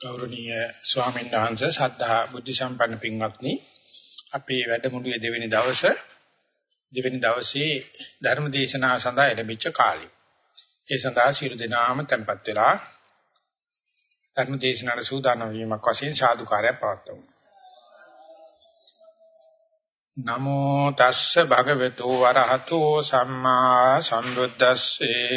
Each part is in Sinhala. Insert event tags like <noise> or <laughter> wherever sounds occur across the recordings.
ගෞරවනීය ස්වාමීන් වහන්සේ සද්ධා බුද්ධ සම්පන්න පින්වත්නි අපේ වැඩමුළුවේ දෙවෙනි දවසේ දෙවෙනි දවසේ ධර්ම දේශනාව සඳහා ලැබිච්ච කාලය. ඒ සඳහා සියලු දෙනාම tempත් වෙලා ධර්ම දේශනාවට සූදානම් වීමක් වශයෙන් සාදුකාරයක් පවත්වමු. නමෝ තස්ස භගවතු වරහතෝ සම්මා සම්බුද්දස්සේ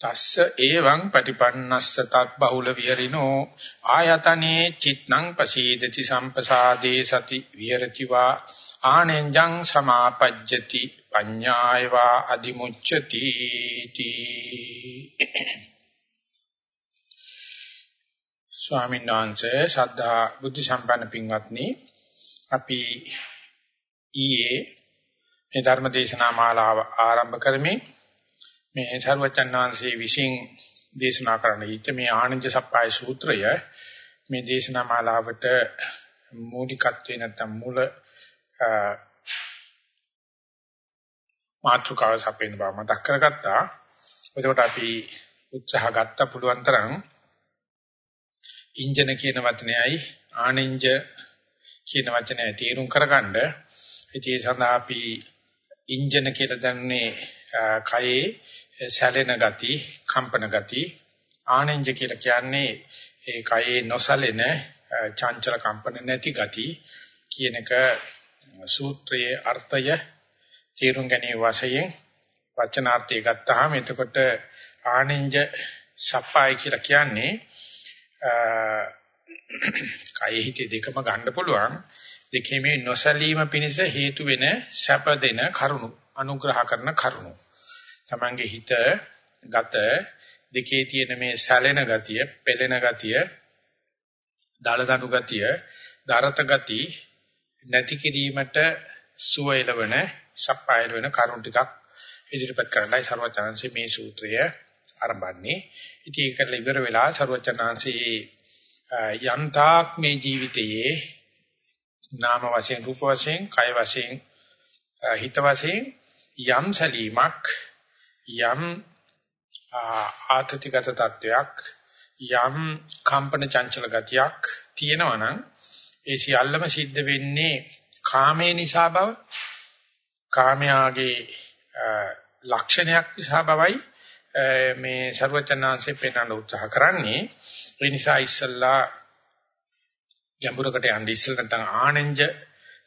තස්ස එවං පටිපන්නස්ස තත් බහුල විහරිනෝ ආයතනේ චිත්නං පසීදති සම්පසාදේ සති විහෙරති වා ආනෙන්ජං සමාපජ්ජති පඤ්ඤායවා අදිමුච්ඡති තී. ස්වාමීන් වහන්සේ ශ්‍රද්ධා බුද්ධ සම්පන්න පින්වත්නි අපි ඊයේ මේ ධර්ම දේශනා මාලාව ආරම්භ කරමින් මේ සර්වචන් වහන්සේ විසින් දේශනා කරන ඊට මේ ආනන්ද සප්පාය සූත්‍රය මේ දේශනා මාලාවට මූලිකත්වේ නැත්නම් මූල මාතෘකාව සපේන බව මතක් කරගත්තා. එතකොට අපි උත්සාහ ගත්ත පුළුවන් තරම් ඉන්ජන කියන වචනයයි ආනින්ජ කියන වචනය තේරුම් කරගන්න. ඒ සඳහා අපි ඉන්ජන කියලා දන්නේ කයේ සැලෙන ගති, කම්පන ගති. ආනින්ජ කියලා කියන්නේ ඒ කයේ නොසැලෙන චංචල කම්පන නැති ගති කියන එක සූත්‍රයේ අර්ථය තේරුම් ගැනීම වශයෙන් වචනාර්ථය ගත්තාම එතකොට ආනෙන්ජ සප්පාය කියලා කියන්නේ කය හිතේ දෙකම ගන්න පුළුවන් දෙකීමේ නොසලීම පිණිස හේතු වෙන සැප දෙන කරුණු අනුග්‍රහ කරන කරුණු. තමන්ගේ හිත ගත දෙකේ තියෙන මේ සැලෙන ගතිය පෙළෙන ගතිය දලදඬු ගතිය දරත ගති නැති කිරීමට සුවයලවන සප්පායල වෙන කරුණු ටිකක් ඉදිරිපත් කරන්නයි ਸਰවචනංශේ මේ සූත්‍රය ආරම්භන්නේ. ඉතින් ඒකල ඉවර වෙලා ਸਰවචනංශේ යන්තාක් මේ ජීවිතයේ නාම වශයෙන් රූප වශයෙන් කය වශයෙන් හිත වශයෙන් යම් සලීමක් යම් ආතතිගත තත්වයක් යම් කම්පන චංචල ගතියක් තියෙනවා නම් ඒ සියල්ලම සිද්ධ වෙන්නේ කාමේ නිසා බව කාමයාගේ ලක්ෂණයක් නිසා බවයි මේ ਸਰවචනාංශයෙන් පෙන්වන්න උත්සාහ කරන්නේ. ඒ නිසා ඉස්සල්ලා ගැඹුරකට යන්න ඉස්සෙල්ලා නැත්නම් ආනෙන්ජ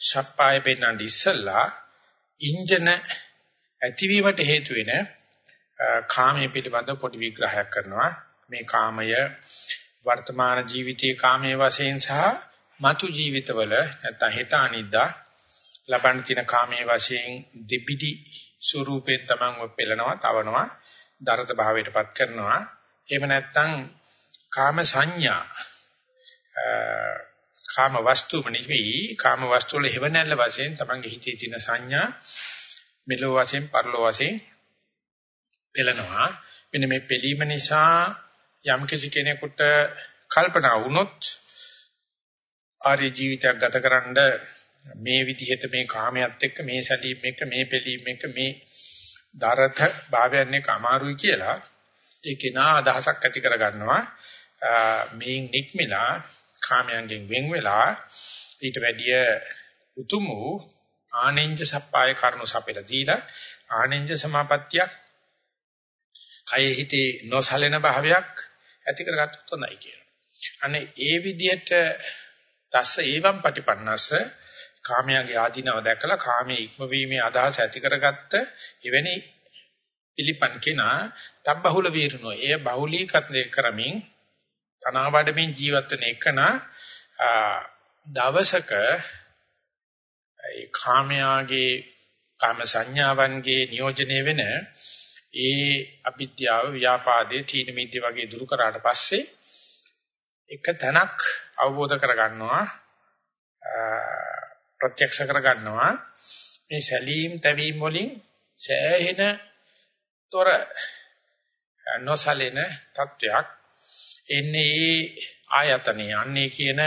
ශප්පාය පෙන්වන්න ඉස්සල්ලා ඉන්ජන ඇතිවීමට හේතු වෙන කාමයේ පිළිබඳ පොඩි විග්‍රහයක් කරනවා මේ කාමය වර්තමාන ජීවිතයේ කාමයේ වශයෙන් සහ මතු ජීවිතවල නැත්නම් හෙට අනිද්දා ලබන්න තියෙන කාමයේ වශයෙන් දෙපිඩි ස්වරූපයෙන් තමන්ව පෙළනවා, තවනවා, දරත භාවයටපත් කරනවා. එහෙම නැත්නම් කාම සංඥා කාම වස්තුම නෙවෙයි කාම වස්තු වල හේවණල්ල වශයෙන් තමන්ගේ හිතේ තියෙන සංඥා මෙලෝ වශයෙන් පරලෝ වශයෙන් පෙළනවා. මෙන්න මේ පෙළීම නිසා යම් කිසි කෙනෙකුට කල්පනා වුණොත් ආර්ය ජීවිතයක් ගතකරනද මේ විදිහට මේ කාමයට එක්ක මේ සැලීම් එක්ක මේ පිළීම් එක්ක මේ දරත භාවයන් එක්ක අමාරුයි කියලා ඒ කෙනා අදහසක් ඇති කර ගන්නවා මේ නික්මිලා කාමයන්ගෙන් වෙන් වෙලා ඊට වැඩිය උතුම් වූ ආනෙන්ජ සප්පාය කරුණු සපෙලා දීලා ආනෙන්ජ සමාපත්තියක් කය හිතේ නොසලෙන භාවයක් ඇති කරගත්තොත් හොඳයි කියලා. අනේ ඒ විදිහට තස්ස ඒවම් පටිපන්නස්ස කාමයාගේ ආධිනව දැකලා කාමයේ ඉක්මවීමේ අදහස ඇති කරගත්ත එවැනි පිළිපන් කෙනා තබ්බහුල වීරනෝ එය බහුලීකරණය කරමින් තනාවඩමින් ජීවත් වෙන එකන දවසක ඒ කාමයාගේ කාම සංඥාවන්ගේ නියෝජනය වෙන ඒ අවිද්‍යාව ව්‍යාපාදයේ තීන මිද්‍ය වගේ දුරු කරාට පස්සේ එක තැනක් අවබෝධ කරගන්නවා ප්‍රත්‍යක්ෂ කරගන්නවා. මේ සැලීම් තැවීම් වලින් සෑහෙන තොර නොසලෙන තත්වයක් එන්නේ ආයතනෙ යන්නේ කියන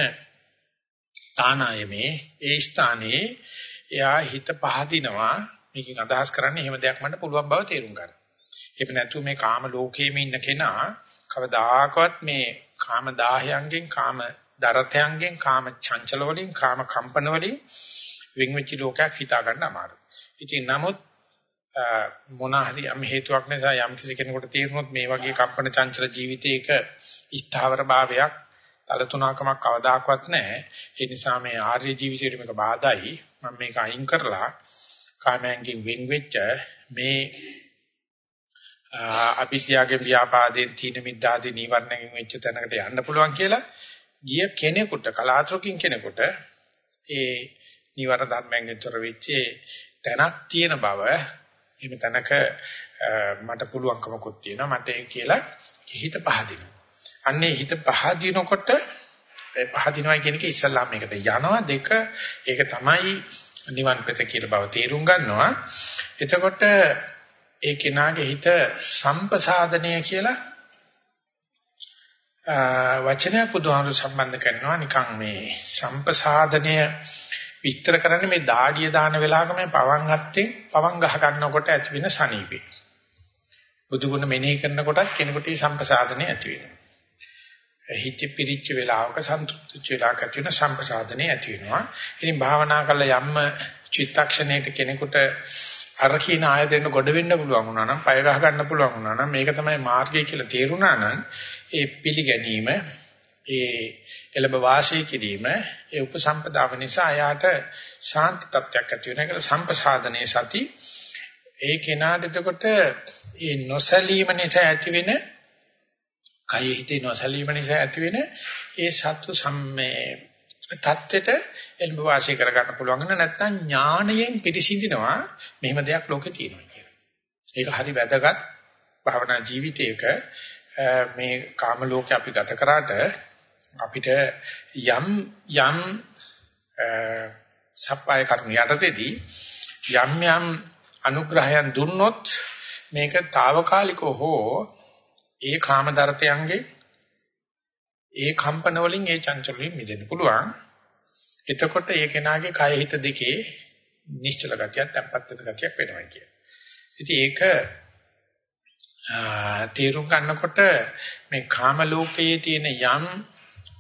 තානායමේ ඒ ස්ථානයේ එයා හිත පහදිනවා මේකෙන් අදහස් කරන්නේ එහෙම දෙයක් මට පුළුවන් බව තේරුම් ගන්න. එහෙම නැතු මේ කාම ලෝකයේම ඉන්න කෙනා කවදාකවත් මේ කාම දාහයන්ගෙන් කාම දරතයන්ගෙන් කාම චංචල වලින් කාම කම්පන වලින් වෙන් වෙච්ච ලෝකයක් හිතා ගන්න අමාරුයි. ඉතින් නමුත් මොන හරි යම් හේතුවක් නිසා යම් කිසි කෙනෙකුට තේරුනොත් මේ වගේ කම්පන චංචල ජීවිතයක ස්ථාවර භාවයක් තලතුණකමක් කවදාකවත් නැහැ. ඒ නිසා මේ ආර්ය ජීවිතයට මේක බාධායි. මම මේක අයින් කරලා කාමයන්ගෙන් වෙන් වෙච්ච මේ අවිද්‍යාවගේ ව්‍යාපාදයෙන් තීන මිද්දාදී නීවරණයෙන් වෙච්ච තැනකට යන්න පුළුවන් කියලා ගිය කෙනෙකුට කලාතුරකින් කෙනෙකුට ඒ නීවරණ ධර්මයෙන් තොර වෙච්ච තැනක් තියෙන බව එහෙම තැනක මට පුළුවන්කමකුත් තියෙනවා මට ඒ කියලා හිත පහදිනවා. අන්නේ හිත පහදිනකොට පහදිනවා කියන එක ඉස්සල්ලාම මේකට යනවා දෙක ඒක තමයි නිවන් පෙත කියලා බව තේරුම් ගන්නවා. එතකොට ඒ කෙනාගේ හිත සම්පසාදනය කියලා වචනයක් බුදුහාමුදුර සම්බන්ධ කරනවා නිකන් මේ සම්පසාදනය විස්තර කරන්නේ මේ දාඩිය දාන වෙලාවක මේ පවන් හත්තෙන් පවන් ගහ ගන්නකොට ඇති වෙන සනීපේ. බුදුගුණ මෙනෙහි කරනකොටත් කෙනෙකුට මේ සම්පසාදනය ඇති වෙනවා. හිත පිරිච්ච වෙලාවක සන්තුෂ්ටි වෙලාවක ඇති වෙන සම්පසාදනය ඇති වෙනවා. ඉතින් භාවනා කරලා යම්ම චිත්තක්ෂණයක කෙනෙකුට අර කියන ආයතෙන්න ගොඩ වෙන්න පුළුවන් වුණා නම්, පය ගහ ගන්න පුළුවන් වුණා නම්, මේක තමයි මාර්ගය කියලා තේරුණා නම්, ඒ පිළිගැනීම, ඒ එළඹ වාසය කිරීම, ඒ උපසම්පදාව නිසා එයාට ශාන්ති තත්ත්වයක් ඇති වෙන එක සම්පසාදනයේ සති. ඒ කෙනාට එතකොට ඒ නොසලීම නිසා ඇතිවෙන කය හිතේ නොසලීම නිසා ඇතිවෙන ඒ සත්ව සම්මේ தත්වෙට එළඹ වාසය කර ගන්න පුළුවන් නැත්නම් ඥාණයෙන් පිරිසිඳිනවා මෙහෙම දෙයක් ලෝකේ තියෙනවා කියලා. ඒක හරි වැදගත්. භවනා ජීවිතයක මේ කාම ලෝකේ අපි ගත කරාට අපිට යම් යම් සප්පාය කර්ම යටතේදී යම් යම් අනුග්‍රහයන් දුන්නොත් මේක తాවකාලිකව හෝ ඒ කාම දර්ථයන්ගේ ඒ කම්පන වලින් ඒ චංචල වලින් මිදෙන්න පුළුවන්. එතකොට ඒ කෙනාගේ කය හිත දෙකේ නිශ්චල ගතියක්, තැම්පත් වෙන ගතියක් වෙනවා කියන්නේ. ඉතින් ඒක තේරුම් ගන්නකොට මේ කාම ලෝකයේ තියෙන යම්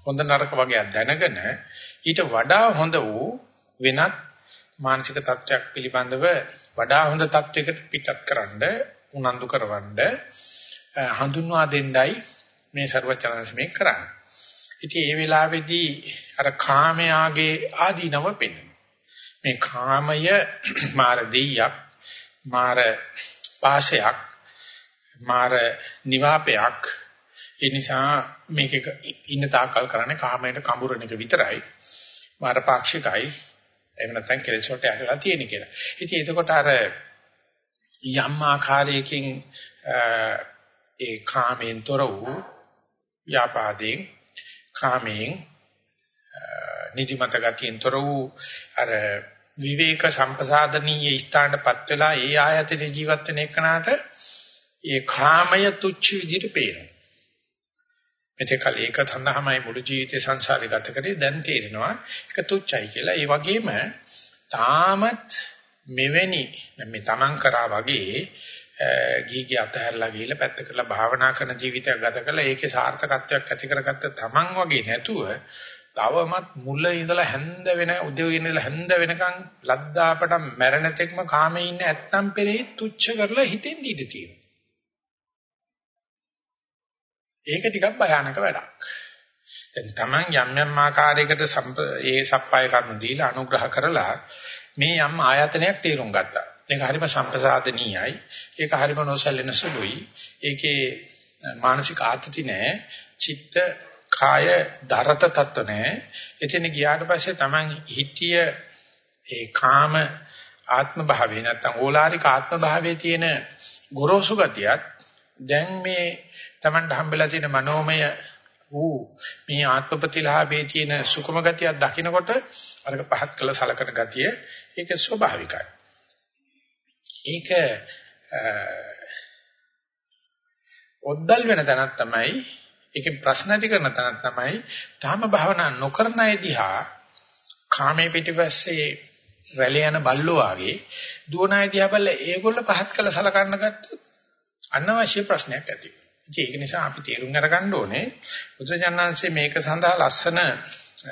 හොඳ නරක වගේ දැනගෙන ඊට වඩා හොඳ වූ වෙනත් මානසික තත්ත්වයක් පිළිබඳව වඩා හොඳ තත්වයකට පිටත් කරන්න උනන්දු කරවන්න හඳුන්වා දෙන්නයි මේ ਸਰවචනංශ මේ කරන්නේ. ඉතින් ඒ වෙලාවේදී අර කාමයාගේ ආදීනව පෙන්වනවා. මේ කාමය <clears throat> මාර දෙයක්, මාර පාශයක්, මාර නිවාපයක්. ඒ නිසා මේක ඉන්න තාකල් කරන්නේ කාමයට කඹරන එක විතරයි. මාර පාක්ෂිකයි. එහෙම නැත්නම් කෙලෙස් වලට ඇදලා තියෙන කියලා. ඉතින් එතකොට අර යම් ආකාරයකින් ඒ කාමෙන් තොර වූ ව්‍යාපාදයෙන් කාමයෙන් නිදිමත ගතියෙන් තොර වූ අර විවේක සම්පසාදනීය ස්ථානටපත් වෙලා ඒ ආයතනයේ ජීවත් වෙන එකනට ඒ කාමය තුච්ච විදිහට පේනවා. මෙතකල් ඒක තණ්හමයි මුළු ජීවිතේ සංසාරේ ගත කරේ දැන් තේරෙනවා ඒක තුච්චයි කියලා. ඒ වගේම තාමත් මෙවැනි මේ තමන් කරා වගේ ගීගේ අතහැරලා ගිහිල්ලා පැත්ත කරලා භාවනා කරන ජීවිතයක් ගත කරලා ඒකේ සාර්ථකත්වයක් ඇති කරගත්ත තමන් වගේ නැතුව තවමත් මුල ඉඳලා හැන්ද වෙන උදේ ඉඳලා හැන්ද වෙනකන් ලද්දාපට මැරෙන තෙක්ම කාමේ ඉන්න ඇත්තම් පෙරේ තුච්ච කරලා හිතෙන් ඉඳ තියෙනවා. ඒක ටිකක් භයානක වැඩක්. දැන් තමන් යම් යම් ආකාරයකට ඒ සප්පාය කර්ම දීලා අනුග්‍රහ කරලා මේ යම් ආයතනයක් තේරුම් ගත්තා. ඒක හරිම සම්ප්‍රසාදනීයයි. ඒක හරිම නොසැලෙන සුළුයි. ඒකේ මානසික ආතති නැහැ. චිත්ත කාය දරත තත්ත්ව නැහැ. එතන ගියාට පස්සේ Taman හිතිය ඒ කාම ආත්ම භාවය නැත්තම් ඕලාරික ආත්ම භාවයේ තියෙන ගොරෝසු ගතියත් දැන් මේ Tamanට හම්බෙලා තියෙන මනෝමය වූ මේ ආත්ම ප්‍රතිලාභයේ තියෙන සුකුම ගතියක් දකිනකොට අරක පහත් කළ සලකන ගතිය ඒක ස්වභාවිකයි. ඒක ඔද්දල් වෙන තැනක් තමයි ඒකෙන් ප්‍රශ්න ඇති කරන තැන තමයි තාම භාවනා නොකරන අය දිහා කාමයේ පිටිපස්සේ රැළ යන බල්ලෝ ආගේ දුවන අය දිහා බලලා ඒගොල්ල පහත් කළ සලකන්න ගත්තොත් අනවශ්‍ය ප්‍රශ්නයක් ඇති වෙනවා. ඒක නිසා අපි තේරුම් අරගන්න ඕනේ බුදුජානනාංශයේ මේක සඳහා ලස්සන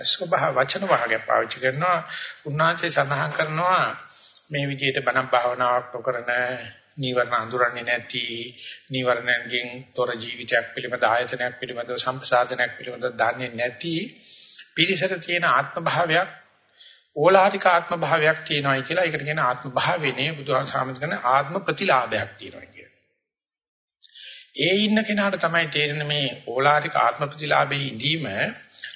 ස්වභාව වචන වාගයක් පාවිච්චි කරනවා. උන්වහන්සේ සඳහන් කරනවා මේ විදිහට බණ භාවනාවක් නොකරන නීවරණ අඳුරන්නේ නැති නීවරණයන්ගෙන් තොර ජීවිතයක් පිළිබඳ ආයතනයක් පිළිබඳ සම්පසාදනයක් පිළිබඳ දන්නේ නැති පිරිසට තියෙන ආත්ම භාවයක් ඕලාරික ආත්ම භාවයක් තියෙනවායි කියලා ඒකට කියන ආත්ම භාවේනේ බුදුහාම සාමිත කරන ආත්ම ප්‍රතිලාභයක් තියෙනවා කියන. ඒ ඉන්න කෙනාට තමයි තේරෙන්නේ මේ ඕලාරික ආත්ම ප්‍රතිලාභයේ ඉඳීම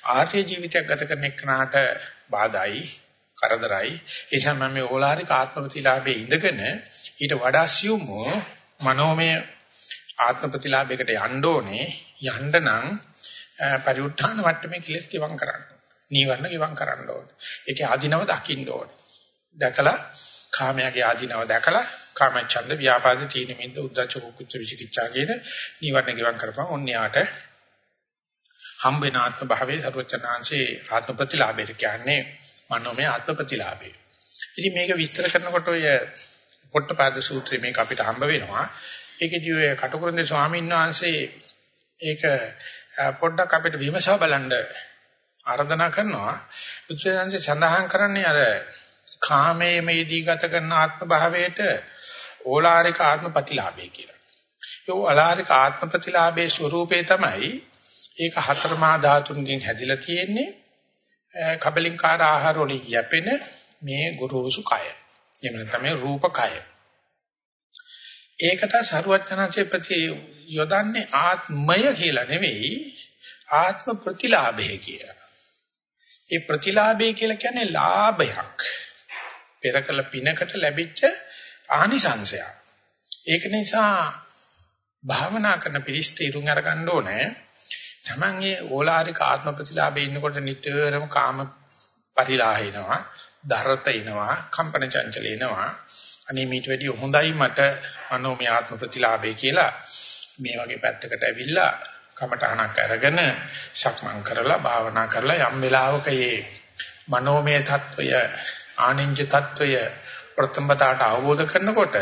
ආර්ය ජීවිතයක් ගත කරන එක්කනට බාධායි කරදරයි ඒ නිසා මම මේ ඕලාරික ආත්ම ප්‍රතිලාභයේ ඉඳගෙන ඊට වඩා සියුම් මනෝමය ආත්ම ප්‍රතිලාභයකට යන්න ඕනේ යන්න නම් පරිඋත්ථාන මට්ටමේ කෙලස් කිවම් කරන්න. නීවරණ කිවම් කරන්න ඕනේ. ඒකේ ආධිනව දකින්න ඕනේ. දැකලා කාමයාගේ ආධිනව දැකලා කාමච්ඡන්ද ව්‍යාපාද තීන මිද්ද උද්ධච්ච කුච්ච විචිකිච්ඡා කියන නීවරණ කිවම් කරපන් ඔන්නියාට හම්බ වෙන ආත්ම භාවයේ සර්වචනාංශේ ආත්ම ප්‍රතිලාභයට කියන්නේ මනෝමය ආත්ම ප්‍රතිලාභය. ඉතින් මේක විස්තර කරනකොට ඔය පොට්ටපාද සූත්‍රයේ මේක අපිට හම්බ වෙනවා. ඒකදී ඔය කටුකුරුන්දේ ස්වාමීන් වහන්සේ ඒක පොඩ්ඩක් අපිට විමසා බලන්න ආරාධනා කරනවා. බුදුසසුනේ සඳහන් කරන්නේ අර කාමයේ මේදී ගත කරන ආත්ම භාවයට ඕලාරික ආත්ම ප්‍රතිලාභය කියලා. ඒ ඕලාරික ආත්ම ප්‍රතිලාභයේ ස්වરૂපේ තමයි ඒක හතර මා ධාතුන්ගෙන් හැදිලා තියෙන්නේ. කබලින්කාර ආහාර වලින් යැපෙන මේ ගුරුසු කය. එහෙම නැත්නම් මේ රූප කය. ඒකට සරුවචනanse ප්‍රති යොදන්නේ ආත්මය කියලා නෙවෙයි ආත්ම ප්‍රතිලාභය කියලා. ඒ ප්‍රතිලාභය කියලා කියන්නේ ලාභයක්. පෙරකල පිනකට ලැබිච්ච ආනිසංශයක්. ඒක නිසා භාවනා කරන පිරිස් තීරුම් අරගන්න ඕනේ. තමන්ගේ ඕලාරික ආත්ම ප්‍රතිලාභේ ඉන්නකොට නිතරම කාම පරිලාහිනවා, දරත එනවා, කම්පන චංචල එනවා. අනේ මීට වැඩිය හොඳයි මට මනෝමය ආත්ම ප්‍රතිලාභේ කියලා මේ වගේ පැත්තකට ඇවිල්ලා කමටහනක් අරගෙන සක්මන් කරලා භාවනා කරලා යම් වෙලාවක මේ මනෝමය తত্ত্বය ආනින්ජ తত্ত্বය ප්‍රථමතාවට අවබෝධ කරනකොට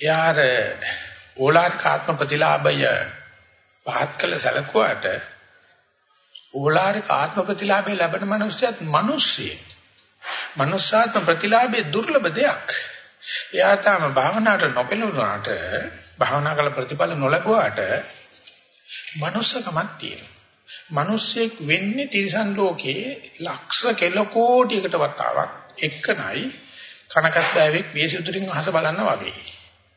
එයාර ඕලාරික ආත්ම ප්‍රතිලාභය පහත් කළ සැලකුවාට ඕලාරික ආත්ම ප්‍රතිලාභය ලැබෙන මනුස්සයත් මිනිස්සෙක්. මනුස්සාත්ම ප්‍රතිලාභයේ දුර්ලභ දෙයක්. එයා තම භාවනාවට නොපෙළුණාට භාවනා කළ ප්‍රතිඵල නොලැබුවාට මනුස්සකමක් තියෙනවා. මිනිස්සෙක් වෙන්නේ තිරිසන් ලෝකේ ලක්ෂ කෙල කෝටියකට වතාවක් එක්කනයි කනකත් බෑවෙක් විශේෂුතුරින් අහස බලන්න වගේ.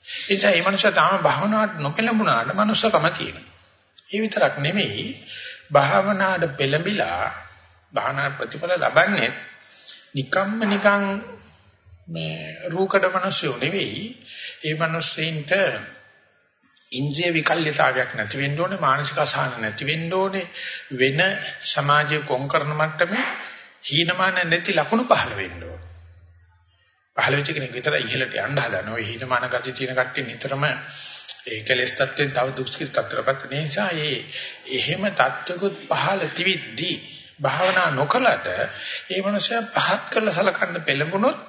ඒ නිසා මේ මනුස්සයා තාම භාවනාවට නොපෙළඹුණාට මනුස්සකම තියෙනවා. ඒ විතරක් නෙමෙයි භාවනාවට පෙළඹිලා භාවනා ප්‍රතිඵල ලබන්නේ නිකම්ම නිකං මේ රූකඩ මිනිස්සු නෙවෙයි ඒ මිනිස්සෙන්ට ඉන්ද්‍රිය විකල්යතාවයක් නැති වෙන්න ඕනේ මානසික අසහන නැති වෙන්න ඕනේ වෙන සමාජයේ කොන් කරන මට්ටමේ හීනමාන නැති ලකුණු පහළ වෙන්න ඕනේ පහළ වෙච්ච කෙනෙක් විතර ඉහළට යන්න හදනවා හීනමාන ගතිය තියෙන කට්ටිය නිතරම ඒ කෙලෙස් තත්ත්වෙන් තව දුක්ඛිත තත්ත්වයකට නිසා ඒ එහෙම තත්ත්වකුත් පහළ තිවිද්දී භාවනා නොකලට ඒ මනුස්සයා පහත් කරලා සලකන්න පෙළඹුණොත්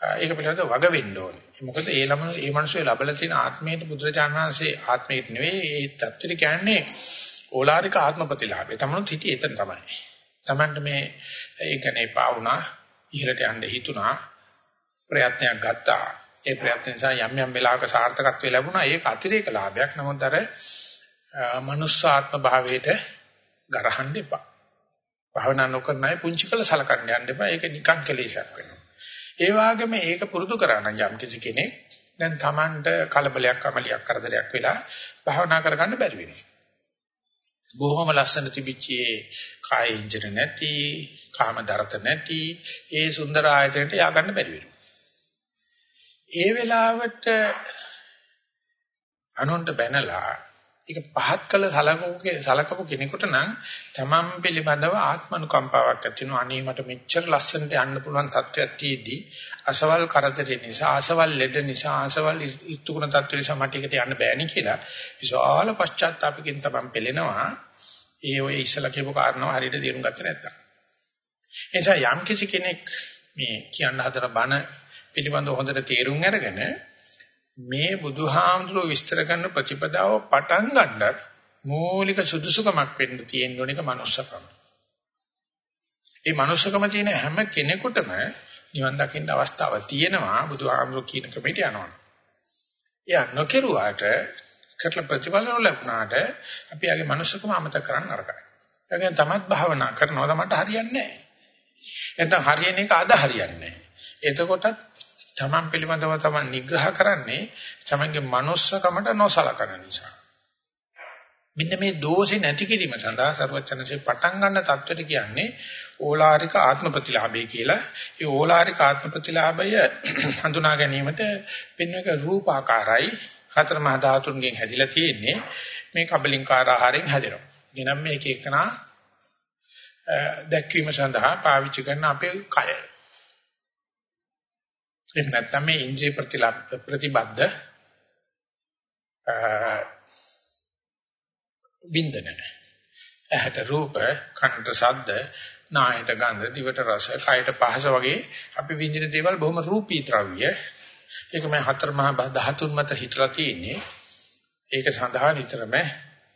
ඒක පිළිබඳව වග වෙන්න ඕනේ. මොකද ඒ ළම ඒ මනුස්සය ලබලා තියෙන ආත්මයට බුදුරජාණන් වහන්සේ ආත්මයට නෙවෙයි ඒ தත්ත්වෙට කියන්නේ ඕලාරික ආත්ම ප්‍රතිලාභය. තමනුත් හිටියේ එතන තමයි. Tamanට මේ ඒ කියන්නේ පාවුණා ඉහළට යන්න හිතුණා ප්‍රයත්නයක් ගත්තා. ඒ ප්‍රයත්න නිසා යම් යම් වෙලාවක සාර්ථකත්වය ලැබුණා. ඒක අතිරේක ලාභයක්. නමුත් අර eh, මනුස්සාත්ම භාවයට ගරහන්න එපා. භාවනා නොකරන අය පුංචි කළ සලකන්න යන්න එපා. ඒක නිකන් කෙලෙසක් වෙනවා. ඒ වගේම ඒක පුරුදු කරා නම් යම් කිසි කෙනෙක් දැන් Tamanට කලබලයක් අමලියක් කරදරයක් වෙලා භාවනා කරගන්න බැරි වෙනවා. බොහොම ලස්සන තිබිච්චේ කාය ඉන්ජර නැති, කාම දරත නැති, ඒ සුන්දර ආයතනට යා ගන්න බැරි වෙනවා. ඒ වෙලාවට අනුන්ට බැනලා ඒක පහත් කළ සලකපු සලකපු කෙනෙකුට නම් තමන් පිළිබඳව ආත්මනුකම්පාවක් ඇති වෙනවා. අනේ මට මෙච්චර ලස්සනට යන්න පුළුවන් තත්ත්වයක් තියේදී අසවල් කරදරේ නිසා, අසවල් ලෙඩ නිසා, අසවල් ඉතුකුණ තත්ත්ව නිසා මට එකට යන්න බෑනේ කියලා. විශාල පශ්චාත්තාවකින් තමන් පෙළෙනවා. ඒ ඔය ඉස්සලා කියපු කාරණාව හරියට තේරුම් ගත්තේ නැත්තම්. එනිසා යම් කිසි කෙනෙක් මේ කියන්න හදන බණ පිළිබඳව හොඳට තේරුම් අරගෙන මේ බුදුහාමුදුරුවෝ විස්තර කරන ප්‍රතිපදාව පටන් ගන්නත් මූලික සුදුසුකමක් වෙන්න තියෙන ඕනික manussකම. ඒ manussකම තියෙන හැම කෙනෙකුටම නිවන් දකින්න අවස්ථාව තියෙනවා බුදුහාමුදුරුවෝ කියන ක්‍රමයට යනවා. එයා නොකිරුවාට කරලා ප්‍රතිඵල නොලැබුණාට අපි ආගේ manussකම අමතක කරන්න නරකයි. ඒ කියන්නේ තමත් භාවනා කරනවා තමන්ට හරියන්නේ නැහැ. නැත්නම් හරියන එක අද හරියන්නේ නැහැ. එතකොටත් තමන් පිළිබඳව තමන් නිග්‍රහ කරන්නේ තමන්ගේ manussකමට නොසලකන නිසා. මෙන්න මේ දෝෂේ නැති කිරීම සඳහා ਸਰවචනසේ පටන් ගන්න தත්වෙට කියන්නේ ඕලාරික ආත්ම ප්‍රතිලාභය කියලා. ඒ ඕලාරික ආත්ම ප්‍රතිලාභය <clears throat> හඳුනා ගැනීමට පින්වක රූපාකාරයි හතර මහ ධාතුන්ගෙන් හැදිලා තියෙන්නේ මේ කබලින්කාර ආහාරයෙන් හැදෙනවා. එනම් මේක එකනා දැක්වීම සඳහා පාවිච්චි කරන අපේ කය. එහෙම නැත්නම් මේ ඉන්ද්‍රිය ප්‍රතිබද්ධ බින්දන. ඇහැට රූප, කනට ශබ්ද, නායට ගන්ධ, දිවට රස, කයට පහස වගේ අපි විඳින දේවල් බොහොම රූපී ද්‍රව්‍ය. ඒක මම හතර මහා ධාතුන් මත හිටලා තියෙන්නේ. ඒක සඳහා නිතරම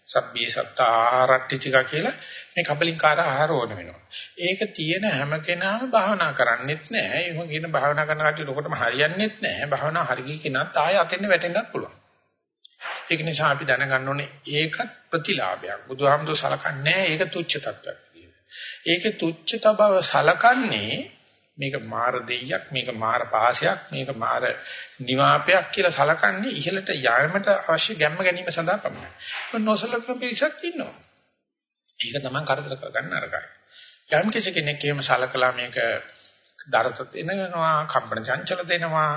සබ්බේ සත්තාරට්ටිචිකා කියලා මේ කබලින්කාර ආහාර ඕන වෙනවා. ඒක තියෙන හැම කෙනාම භාවනා කරන්නෙත් නැහැ. එහෙම කියන භාවනා කරන කට්ටිය ලොකටම හරියන්නෙත් නැහැ. භාවනා හරියි කෙනත් ආයෙ අතෙන්න වැටෙන්නත් පුළුවන්. ඒක නිසා අපි දැනගන්න ඕනේ ඒකත් ප්‍රතිලාභයක්. බුදුහාමුදුර සලකන්නේ ඒක තුච්ච තත්ත්වයක් කියලා. ඒකේ තුච්චත බව සලකන්නේ මේක මාර දෙයියක් මේක මාර පාසයක් මේක මාර නිවාපයක් කියලා සලකන්නේ ඉහළට යාමට අවශ්‍ය ගැම්ම ගැනීම සඳහා පමණයි. නොසලකන පිරිසක් ඉන්නවා. ඒක තමයි කරදර කරගන්න අරගයි. යම් කිසි කෙනෙක් එහෙම සලකලා මේක දරත දෙනවා, කම්පන චංචල දෙනවා,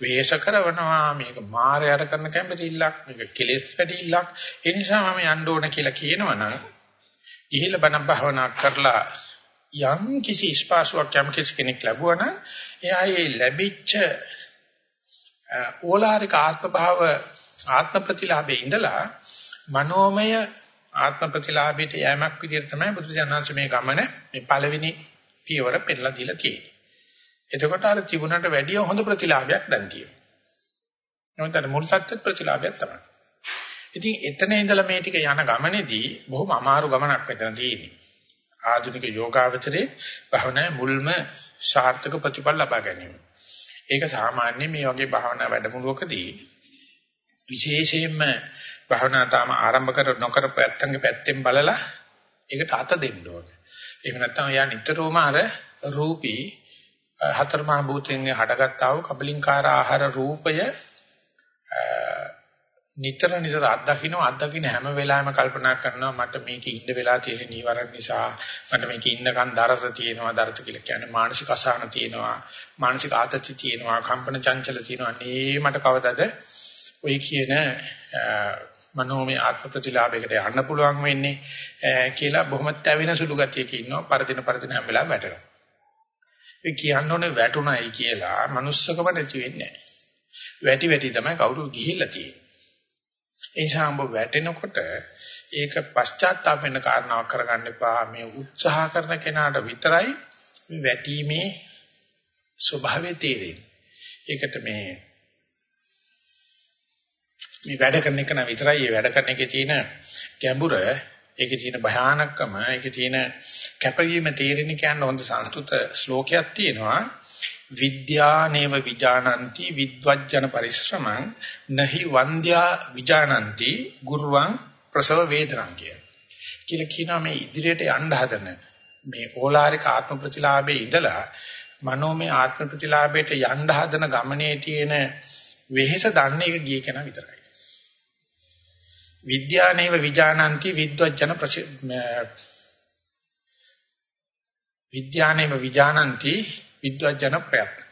වේශ කරනවා, මේක මායයට කරන කැමැතිල්ලක්, මේක කෙලෙස් වැඩිල්ලක්. ඒ නිසා මම යන්න ඕන කියලා කියනවනම් ඉහිල බණ භාවනා කරලා යම් කිසි ස්පාසුවක් යම් කිසි කෙනෙක් ලැබුවා නම් එයා ඒ ලැබිච්ච ඕලාරික ආත්ම භාව ආත්ම ප්‍රතිලාභේ ඉඳලා මනෝමය ආත්ම ප්‍රතිලාභයට යෑමක් විදිහට තමයි බුදුජානනාංශ මේ ගමන මේ පළවෙනි පියවර පෙන්නලා දීලා තියෙන්නේ. එතකොට අර තිබුණට වැඩිය හොඳ ප්‍රතිලාභයක් දැන් තියෙනවා. නමුත් මුල් සත්‍ය ප්‍රතිලාභයක් තමයි. ඉතින් එතන ඉඳලා මේ ටික යන ගමනේදී බොහොම අමාරු ගමනක් මෙතන තියෙන්නේ. ආධුනික යෝගාවචරයේ භවනා මුල්ම සාර්ථක ප්‍රතිඵල ලබා ගැනීම. ඒක සාමාන්‍ය මේ වගේ භවනා වැඩමුළුවකදී විශේෂයෙන්ම භවනා තාම ආරම්භ කර නොකර පැත්තන්ගේ පැත්තෙන් බලලා ඒකට අත දෙන්න ඕනේ. එහෙම නැත්නම් යා නිතරම අර රූපී හතර මහ භූතෙන් හටගත්තා වූ කබලින්කාර ආහාර රූපය නිතර නිතර අත්දකින්න අත්දකින්න හැම වෙලාවෙම කල්පනා කරනවා මට මේකේ ඉන්න වෙලා තියෙන නීවරණ නිසා මට මේකේ ඉන්නකන් දරස තියෙනවා දරස කියලා කියන්නේ මානසික අසහන තියෙනවා මානසික ආතති තියෙනවා කම්පන චංචල තියෙනවා නේ මට කවදද ඔය කියන මනෝමය ආත්ම ප්‍රතිලාභයකට යන්න පුළුවන් වෙන්නේ කියලා බොහොම තැවෙන සුළු ගතියක ඉන්නවා පරදින පරදින හැම වෙලාවෙම වැටෙනවා ඒ කියන්න ඕනේ වැටුණයි කියලා manussකම නැති වෙන්නේ නැහැ වැටි වැටි තමයි කවුරු ගිහිල්ලා තියෙන්නේ ඒ නිසා ඔබ වැටෙනකොට ඒක පශ්චාත්තාප වෙන කාරණාවක් කරගන්න එපා. මේ උත්සාහ කරන කෙනාට විතරයි මේ වැටීමේ ස්වභාවය තේරෙන්නේ. ඒකට මේ මේ වැඩ කරන එක නම් විතරයි මේ වැඩ කරන එකේ තියෙන ගැඹුර, ඒකේ තියෙන භයානකම, ඒකේ තියෙන කැපවීම තේරෙන්නේ කියන හොඳ සංස්කෘත ශ්ලෝකයක් තියෙනවා. විද්‍යානේව විජානಂತಿ විද්වජ්ජන පරිශ්‍රමං නහි වන්ද්‍යා විජානಂತಿ ගුරුවං ප්‍රසව වේදනං කිය. කියලා කියනවා මේ ඉදිරියට යන්න හදන මේ ඕලාරික ආත්ම ප්‍රතිලාභයේ ඉඳලා මනෝමය ආත්ම ප්‍රතිලාභයට යන්න හදන ගමනේ තියෙන වෙහෙස දන්නේ එක ගිය කෙනා විතරයි. විද්‍යානේව විජානಂತಿ විද්වජන විද්‍යානේව විජානಂತಿ විද්වජන ප්‍රයත්න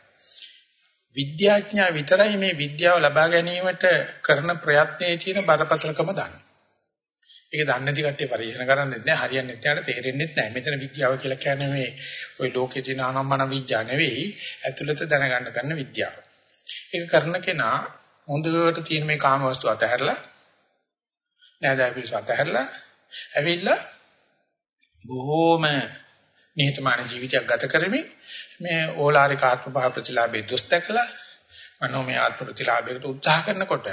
විද්‍යාඥා විතරයි මේ විද්‍යාව ලබා ගැනීමට කරන ප්‍රයත්නයේ තියෙන බරපතලකම දන්නේ. ඒක දන්නේ නැති කට්ටිය පරිශන කරන්නේ නැහැ, හරියන්නේ නැත්නම් තේරෙන්නේ නැහැ. මෙතන විද්‍යාව කියලා කියන්නේ මේ ওই ලෝකේ තියෙන අනම්මන විද්‍යාව නෙවෙයි, ඇතුළත දැනගන්න ගන්න විද්‍යාව. ඒක කරන කෙනා හොඳට තියෙන මේ කාම වස්තු අතහැරලා නෑදෑ පිළිස අතහැරලා ඇවිල්ලා බොහෝම නිහතමානී ජීවිතයක් ගත කරමින් මේ ඕලාරික ආත්ම භාව ප්‍රතිලාභේ දුස් දැකලා මනෝමය ආත්ම ප්‍රතිලාභයකට උත්සාහ කරනකොට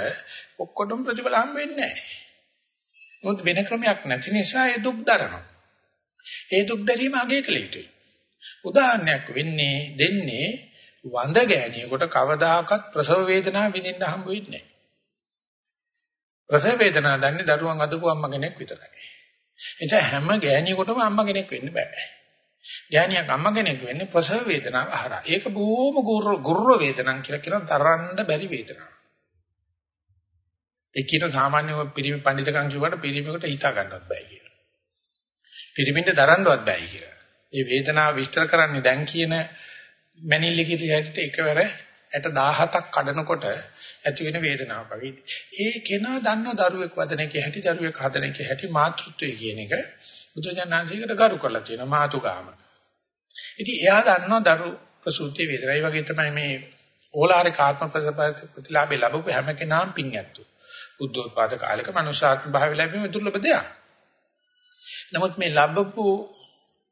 ඔක්කොටම ප්‍රතිඵල හම් වෙන්නේ නැහැ. මොකද වෙන ක්‍රමයක් නැති නිසා ඒ දුක් දරනවා. ඒ දුක් දැරීම අගය කළ යුතුයි. උදාහරණයක් වෙන්නේ දෙන්නේ වඳ ගෑණියෙකුට කවදාකවත් ප්‍රසව වේදනාව විඳින්න හම්බ වෙන්නේ නැහැ. ප්‍රසව වේදනාව දන්නේ දරුවන් අදපු අම්මා කෙනෙක් විතරයි. එනිසා හැම ගෑණියෙකුටම අම්මා කෙනෙක් වෙන්න බෑ. ගෑණියක් අම්මා කෙනෙක් වෙන්නේ ප්‍රසව වේදනාව හරහා. ඒක බොහොම ගුරු ගුරු වේදනක් කියලා කියන තරන්න බැරි වේදනාවක්. ඒ කියන සාමාන්‍ය පිරිමි පඬිතුකම් කිව්වට පිරිමිකට හිතා ගන්නවත් බෑ කියලා. පිරිමින්ට දරන්නවත් බෑ කියලා. මේ වේදනාව විස්තර කරන්නේ දැන් කියන මැනිල්ල කිරියට එකවර 17ක් කඩනකොට ඇති වෙන වේදනාවක් වගේ. ඒ කෙනා දන්නව දරුවෙක් වදන එකේ හැටි දරුවෙක් හදන එකේ හැටි මාතෘත්වය කියන එක බුදුජානනාංශයකට ගරු කරලා තියෙනවා මාතුගාම. ඉතින් එයා දන්නවා දරු ප්‍රසූති වේදනයි වගේ තමයි මේ ඕලාරික ආත්ම ප්‍රතිලාභේ ලැබුව හැම කෙනාම පිං ඇත්තු. බුද්ධෝත්පාද කාලයක මනුෂ්‍යාත්ම භාවය ලැබීම දුර්ලභ දෙයක්. නමුත් මේ ලැබපු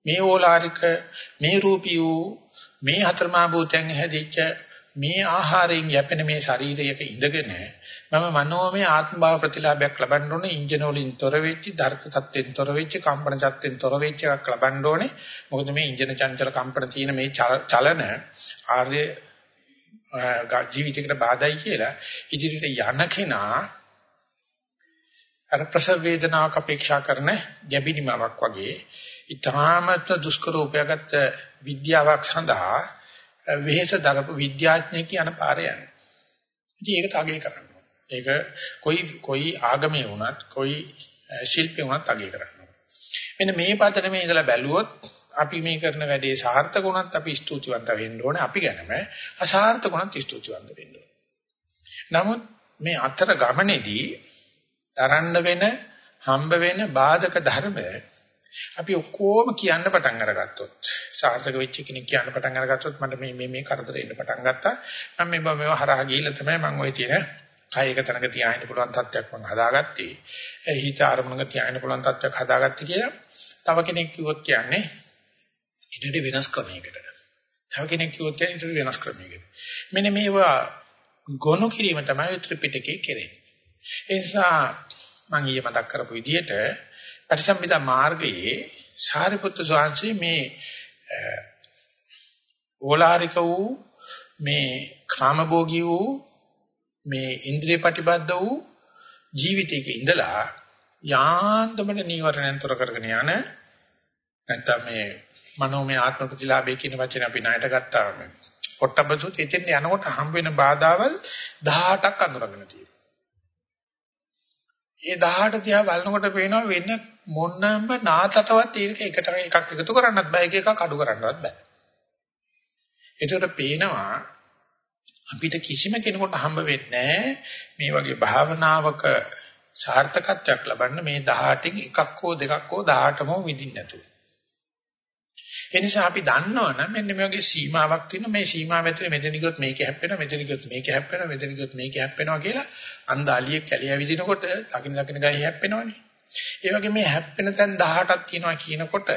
මේ ඕලාරික මේ රූපී වූ මේ හතරමා භූතයන් හැදිච්ච මේ ආහාරයෙන් යැපෙන මේ ශරීරයක ඉඳගෙන මම මනෝමය ආත්ම භාව ප්‍රතිලාභයක් ලබන්න ඕනේ. ඉන්ජින වලින් තොර වෙච්ච ධර්ත තත්ත්වෙන් තොර වෙච්ච කම්පන තත්ත්වෙන් තොර වෙච්ච එකක් ලබන්න ඕනේ. මොකද මේ ඉන්ජින චංචල කම්පන තියෙන මේ චලන ආර්ය ජීවිතයකට බාධායි කියලා ඉදිරියට යන කෙනා අර ප්‍රසව වේදනාවක් අපේක්ෂා කරන ගැබිනිමාවක් වගේ ඊටාමත් දුෂ්කර උපයගත් විද්‍යාවක් සඳහා වෙහෙස දරපු විද්‍යාඥයෙක් යන පාරේ යන්නේ. ඉතින් ඒකට අගය කරන්න ඒක කොයි කොයි ආගමේ වුණත් කොයි ශිල්පේ වුණත් අගය කරන්න මෙන්න මේ පතරමේ ඉඳලා බැලුවොත් අපි මේ කරන වැඩේ සාර්ථක වුණත් අපි ස්තුතිවන්ත වෙන්න ඕනේ අපි ගැනම අසාර්ථක වුණත් ස්තුතිවන්ත වෙන්න ඕනේ. නමුත් මේ අතර ගමනේදී තරන්න වෙන හම්බ වෙන බාධක ධර්ම අපි ඔක්කොම කියන්න පටන් අරගත්තොත් සාර්ථක වෙච්ච කෙනෙක් කියන්න පටන් අරගත්තොත් මට මේ මේ මේ කරදර එන්න පටන් ගත්තා. මම මේ මේව හරහා ගිහිල්ලා තමයි මම ওই තියෙන කය එක තැනක තියාගෙන පුළුවන් තත්ත්වයක් මම හදාගත්තේ. හිත ආරමුණක තියාගෙන පුළුවන් තත්ත්වයක් හදාගත්තේ කියලා තව කෙනෙක් කිව්වොත් කියන්නේ ඊට වෙනස් ක්‍රමයකට. තව කෙනෙක් කිව්වොත් කියන්නේ ඊට වෙනස් ක්‍රමයකට. මෙන්න මේවා ගොනු කිරීම තමයි ත්‍රිපිටකයේ කෙරෙන්නේ. ඒ නිසා මම ඊයේ මතක් කරපු විදිහට පටිසම්භිදා මාර්ගයේ සාරිපුත්‍ර ස්වාමීන් මේ ඕලාරික වූ මේ කාමභෝගී වූ මේ ඉන්ද්‍රිය ප්‍රතිබද්ධ වූ ජීවිතයක ඉඳලා යාන්තමට නීවරණයන්තර කරගෙන යන නැත්නම් මේ මනෝමය ආත්ම ප්‍රතිලාභය කියන වචනේ අපි ණයට ගත්තා මේ පොට්ටබසුත් එතෙන් යනකොට හම් වෙන බාධාවල් 18ක් අඳුරගෙන තියෙනවා. ඒ 18 දිහා බලනකොට පේනවා වෙන මොනම නාතටවත් ඒක එකට එකක් එකතු කරන්නත් බෑ එක එකක් අඩු කරන්නවත් බෑ. ඒකට පේනවා අපිට කිසිම කෙනෙකුට හම්බ වෙන්නේ මේ වගේ භාවනාවක සාර්ථකත්වයක් ලබන්න මේ 18න් එකක් හෝ දෙකක් හෝ 18ම විඳින්න නැතුව. ඒ නිසා අපි දන්නවනම් මෙන්න මේ වගේ සීමාවක් තියෙන මේ සීමාව ඇතුලේ මෙතන ගියොත් මේක හැප්පෙනවා මෙතන ගියොත් මේක හැප්පෙනවා මෙතන ගියොත් මේක හැප්පෙනවා කියලා අන්දාලියෙක් කැලිය විදිනකොට දකින්න දකින්න ගයි හැප්පෙනවනේ. ඒ වගේ මේ හැප්පෙන තැන් 18ක් තියෙනවා කියනකොට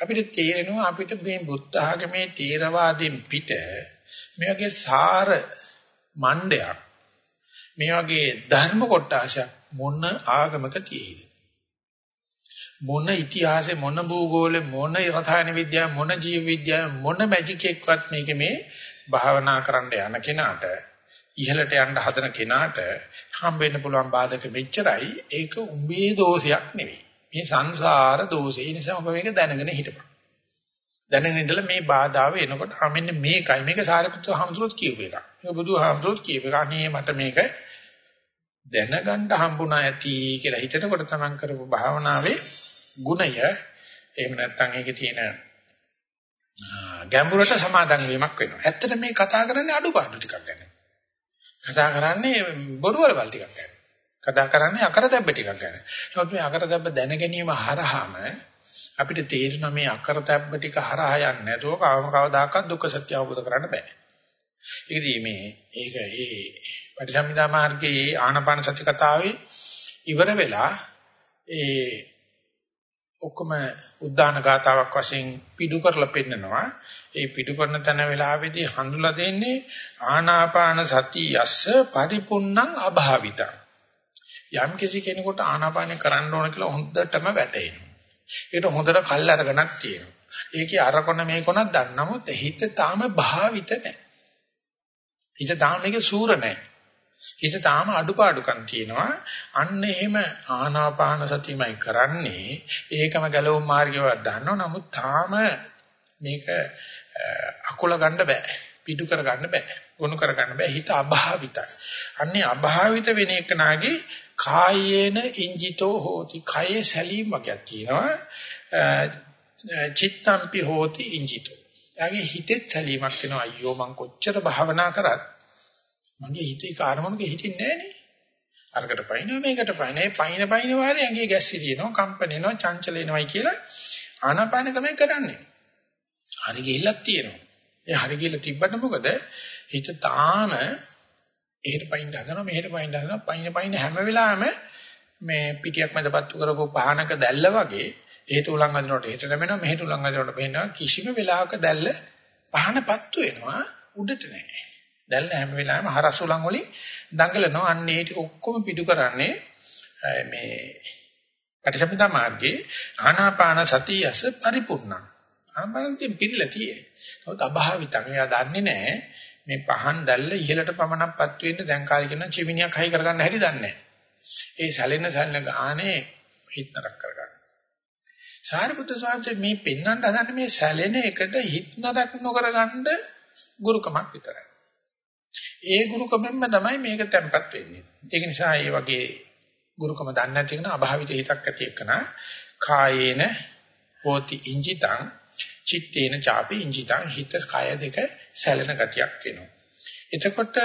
අපිට තේරෙනවා අපිට මේ බුද්ධ ආගමේ තේරවාදයෙන් පිට මේ වගේ සාර මණ්ඩයක් මේ වගේ ධර්ම කොටාශයක් මොන ආගමක තියෙයිද මොන ඉතිහාසෙ මොන භූගෝලෙ මොන රසායන විද්‍යාව මොන ජීව විද්‍යාව මොන මැජික් එක්වත් මේක මේ භාවනා කරන්න යන කෙනාට ඉහළට යන්න හදන කෙනාට හම්බෙන්න පුළුවන් බාධක මෙච්චරයි. ඒක උඹේ දෝෂයක් නෙවෙයි. මේ සංසාර දෝෂේ. නිසා ඔබ මේක දැනගෙන හිටපන්. දැනගෙන ඉඳලා මේ බාධාව එනකොට ආ මෙන්න මේකයි. මේක සාරිපුත්‍ර හම්සුරුත් කියපු එක මේක බුදුහාමුදුරුත් කියපු එක අනේ මට මේක දැනගන්න හම්බුණා ඇති කියලා හිතනකොට තමන් කරපු භාවනාවේ ගුණය එහෙම නැත්නම් ඒකේ තියෙන ගැඹුරට සමාදන් වීමක් වෙනවා. ඇත්තට මේ කතා කරන්නේ අඩුපාඩු ටිකක් ගැන. කතා කරන්නේ බොරු වල බල් ටිකක් ගැන. කතා කරන්නේ අකරදැබ්බ ටිකක් ගැන. නමුත් මේ අකරදැබ්බ දැන ගැනීම හරහාම අපිට තේරෙනවා මේ අකරදැබ්බ ටික හරහා යන්නේ නැතුව කවම කවදාකවත් දුක්ඛ සත්‍ය අවබෝධ කරගන්න බෑ. ඒකදී මේ ඒක ඒ පටිසම්භිදා මාර්ගයේ ආනාපාන සති කතාවේ ඉවර වෙලා ඒ ඔක්කොම උද්දාන ගාතාවක් වශයෙන් පිටු කරලා පෙන්නනවා. ඒ පිටු කරන තැන වෙලාවේදී හඳුලා දෙන්නේ ආනාපාන සති යස්ස පරිපුන්නං අභාවිතං. යම් කිසි කෙනෙකුට ආනාපානය කරන්න ඕන කියලා හොඳටම වැටහෙනවා. ඒකට හොඳට කල් අරගෙනක් තියෙනවා. ඒකේ අරකොන මේකොනක් දන්න නමුත් හිත තාම භාවිත නැහැ. හිත තාම මේක සූර නැහැ. හිත තාම අඩුපාඩුකම් තියෙනවා. අන්න එහෙම ආනාපාන සතියමයි කරන්නේ. ඒකම ගැලවුම් මාර්ගයවත් දන්නව. නමුත් තාම මේක අකුල ගන්න බෑ. පිටු කර ගන්න බෑ. ගොනු කර ගන්න බෑ. හිත අභාවිතයි. අන්නේ අභාවිත වෙන එක නාගේ කායේන ඉංජිතෝ හෝති. කයේ සැලීම් වගේක් තියෙනවා. චිත්තම්පි හෝති ඉංජිතෝ. යාගේ හිතෙත් සැලීමක් වෙනවා. අයියෝ මං කොච්චර භාවනා කරත් මගේ හිතේ කාර්මණක හිටින්නේ නැහනේ. අරකට පයින්නවා මේකට පයින්නේ පයින් පයින් වාරේ ඇඟේ ගැස්සිරිනවා කම්පන වෙනවා චංචල වෙනවයි කියලා ආනාපානෙ තමයි කරන්නේ. හරි ගිහිල්ලක් තියෙනවා. ඒ හරි ගිහිල්ල තිබ්බට මොකද හිත තාම එහෙට පයින් හදනවා මෙහෙට පයින් හදනවා පයින් පයින් හැම වෙලාවෙම මේ පිටියක් මැදපත්තු කරපු පහනක දැල්ල වගේ එහෙට උලන් අදිනකොට එහෙට නැමෙනවා මෙහෙට උලන් අදිනකොට මෙහෙනවා කිසිම වෙලාවක දැල්ල පහනපත්තු වෙනවා උඩට නෑ. දැල්ල හැම වෙලාවෙම හරස් උලන් වලින් දඟලනවා. අන්න ඒ ටික ඔක්කොම පිටු කරන්නේ මේ පටිසම්පදා මාර්ගයේ ආනාපාන සතියස පරිපූර්ණ. ආනාපානෙන් පිළිලා තියෙන්නේ. නමුත් අභාවිතං. එයා දන්නේ නැහැ මේ පහන් දැල්ල ඉහළට පමණක්පත් වෙන්න දැන් කාලේ කියන චිමිනියක් හයි කරගන්න හැටි දන්නේ නැහැ. ඒ සැලෙන සැලෙන ගානේ හිතනක් කරගන්න. සාරිපුත්‍ර සාංශේ මේ පෙන්වන්න හදන්නේ මේ සැලෙන එකට හිත නරක නොකරගන්න ගුරුකමක් විතරයි. ඒ ගුරුකමෙන්ම තමයි මේක තැම්පත් වෙන්නේ. ඒක නිසා මේ වගේ ගුරුකම දන්නේ නැති කෙනා අභාවිත හිතක් ඇති එකන කායේන හෝති ඉංජිතං චිත්තේන ചാපි ඉංජිතං හිත කය දෙක සැලෙන ගතියක් එනවා. එතකොට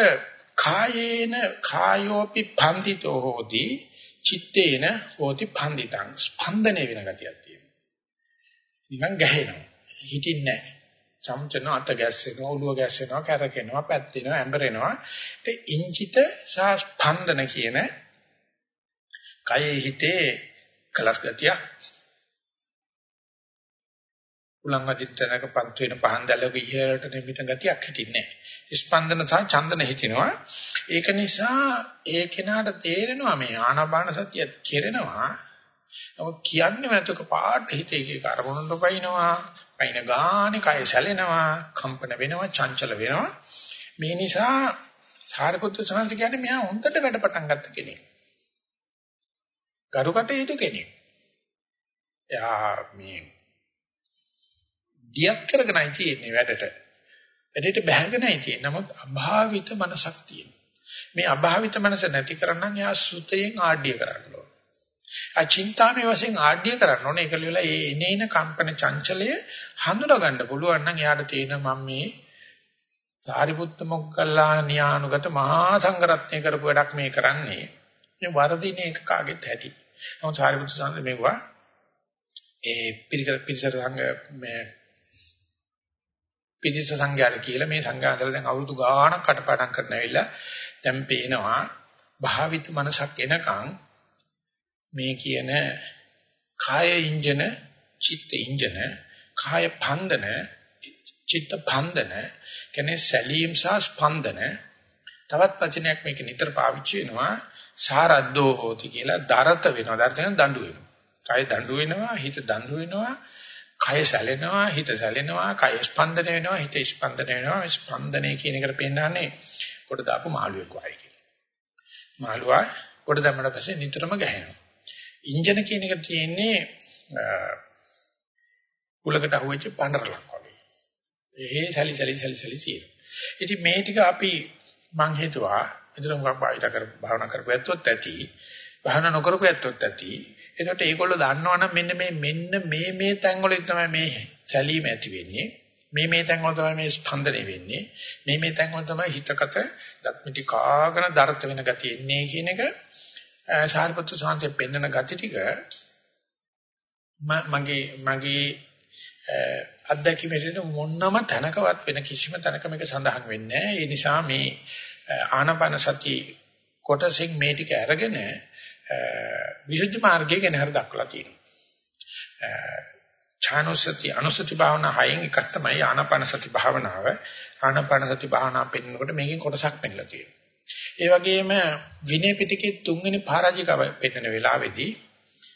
කායේන කායෝපි භන්දිතෝ හෝති චිත්තේන හෝති භන්දිතං ස්පන්දනය වෙන ගතියක් තියෙනවා. නිකන් ගැහෙනවා. හිතින්නේ නැහැ. චම්චන අත ගැස්සෙනවා ඔළුව ගැස්සෙනවා කැරකෙනවා පැද්දෙනවා ඇඹරෙනවා. ඒ ඉංචිත සහ ස්පන්දන කියන කයේ හිතේ කලස් ගතිය. උලංග දිත්තනක පන්ත වෙන පහන් දැලක ඉහළට නිමිත ගතියක් හිටින්නේ ස්පන්දන සහ චන්දන හිටිනවා. ඒක නිසා ඒ කෙනාට තේරෙනවා මේ ආනාපාන සතිය කෙරෙනවා. නමුත් කියන්නේ නැතුක පාට හිතේ ඒක අරමුණට පයින්නවා පයින් ගානේ කය සැලෙනවා කම්පන වෙනවා චංචල වෙනවා. මේ නිසා සාරිපුත්‍ර සාංශ කියන්නේ මෙහා හොඳට වැඩ පටන් ගත්ත කෙනෙක්. ගරුකට යුතු කෙනෙක්. එයා මේ දියත් කරගෙනයි තියෙන්නේ වැඩට. වැඩේට බැහැගෙනයි තියෙන්නේ. නමුත් අභාවිත මනසක් තියෙනවා. මේ අභාවිත මනස නැති කරන්න එයා සුතයෙන් ආඩ්‍ය කරන්න ඕන. අචින්තාමේ වශයෙන් ආඩ්‍ය කරන්න ඕනේ. ඒකල වෙලා ඒ එනේන කම්පන චංචලය හඳුනා ගන්න පුළුවන් නම් එයාට තේරෙන මම මේ සාරිපුත්ත මොග්ගල්ලාන න්‍යානුගත මහා සංඝරත්නය කරපු වැඩක් මේ කරන්නේ. මේ වරදින එක කාගෙත් ඇති. නමුත් සාරිපුත්ත සංඝ මේවා ඒ පිළිකර පිළිසර සංඝ මේ පිටිස සංඝයාට කියලා මේ සංඝයාතල දැන් අවුරුදු ගාණක් කටපාඩම් කරන ඇවිල්ලා දැන් පේනවා භාවිත මනසක් එනකන් මේ කියන කාය ඉන්ජන චිත්ත ඉන්ජන කාය භන්දන චිත්ත භන්දන කියන්නේ සැලීම් සහ ස්පන්දන. තවත් වචනයක් මේක නිතර පාවිච්චි වෙනවා. සාරද්දෝ හෝති කියලා දරත වෙනවා. දරත වෙන දඬු වෙනවා. කය දඬු වෙනවා හිත දඬු වෙනවා කය සැලෙනවා හිත සැලෙනවා කය ස්පන්දන වෙනවා හිත ස්පන්දන වෙනවා. ස්පන්දනය කියන එකට පෙන්නන්නේ කොට දාපු මාළුවෙක් වගේ කියලා. මාළුවා කොට දැම්මට පස්සේ නිතරම ගහනවා. ඉන්ජන කියන එක තියෙන්නේ කුලකට අහුවෙච්ච පඬරලක් වගේ. ඒ සැලි සැලි සැලි සැලි තියෙන. ඉතින් මේ ටික අපි මං හිතුවා විතර මොකක් භාවිත කර භාවනා කරපු ඇත්තොත් ඇති. භාවනා නොකරපු ඇත්තොත් ඇති. එතකොට ඒගොල්ලෝ දන්නවනම් මෙන්න මේ මෙන්න මේ මේ තැන්වල තමයි මේ සැලීම ඇති වෙන්නේ. මේ මේ තැන්වල තමයි මේ ස්පන්දනය වෙන්නේ. මේ මේ තැන්වල තමයි හිතකට දත්මිටි කාගෙන දරත වෙන ගතිය එන්නේ කියන එක සාරිපුත්‍ර සාන්තේ පෙන්නන gati ටික මගේ මගේ අත්දැකීමේදී මොන්නම තැනකවත් වෙන කිසිම තැනක මේක සඳහන් වෙන්නේ නැහැ. ඒ නිසා මේ ආනාපාන සති කොටසින් මේ ටික අරගෙන විසුද්ධි මාර්ගය ගැන හරි දක්වලා තියෙනවා. ඡානෝසති අනුසති භාවනා හයෙන් එකක් තමයි ආනාපාන සති භාවනාව. ආනාපාන සති භාවනාව පෙන්නකොට මේකෙන් කොටසක් පෙන්නලා තියෙනවා. ඒ වගේම විනය පිටකේ තුන්වෙනි පරාජිකව පෙන්නන වෙලාවේදී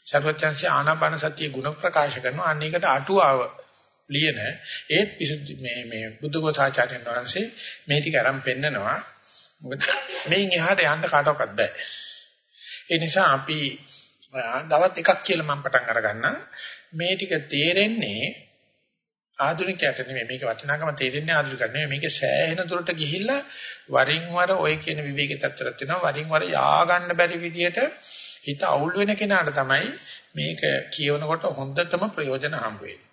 සර්වචන්සේ ආනාපාන සතිය ගුණ ප්‍රකාශ කරනවා. අන්න ඒකට අටුවාව ලියන ඒත් විසුද්ධි මේ මේ බුද්ධඝෝසාචාර්යන් වහන්සේ මේ ටික අරන් පෙන්නනවා. මොකද මේන් එහාට යන්න කාටවත් බෑ. ඒ නිසා අපි දවස් එකක් කියලා මම පටන් අරගන්න මේ ටික තේරෙන්නේ ආධුනිකයට නෙමෙයි. මේක වටිනාකම තේරෙන්නේ ආධුනිකයට නෙමෙයි. මේක සෑහෙන දුරට ගිහිල්ලා වරින් වර ඔය කියන විවේක තත්ත්වයක් තියෙනවා. වරින් වර යා ගන්න බැරි විදියට හිත අවුල් වෙන කෙනාට තමයි මේක කියවනකොට හොඳටම ප්‍රයෝජන හම්බ වෙන්නේ.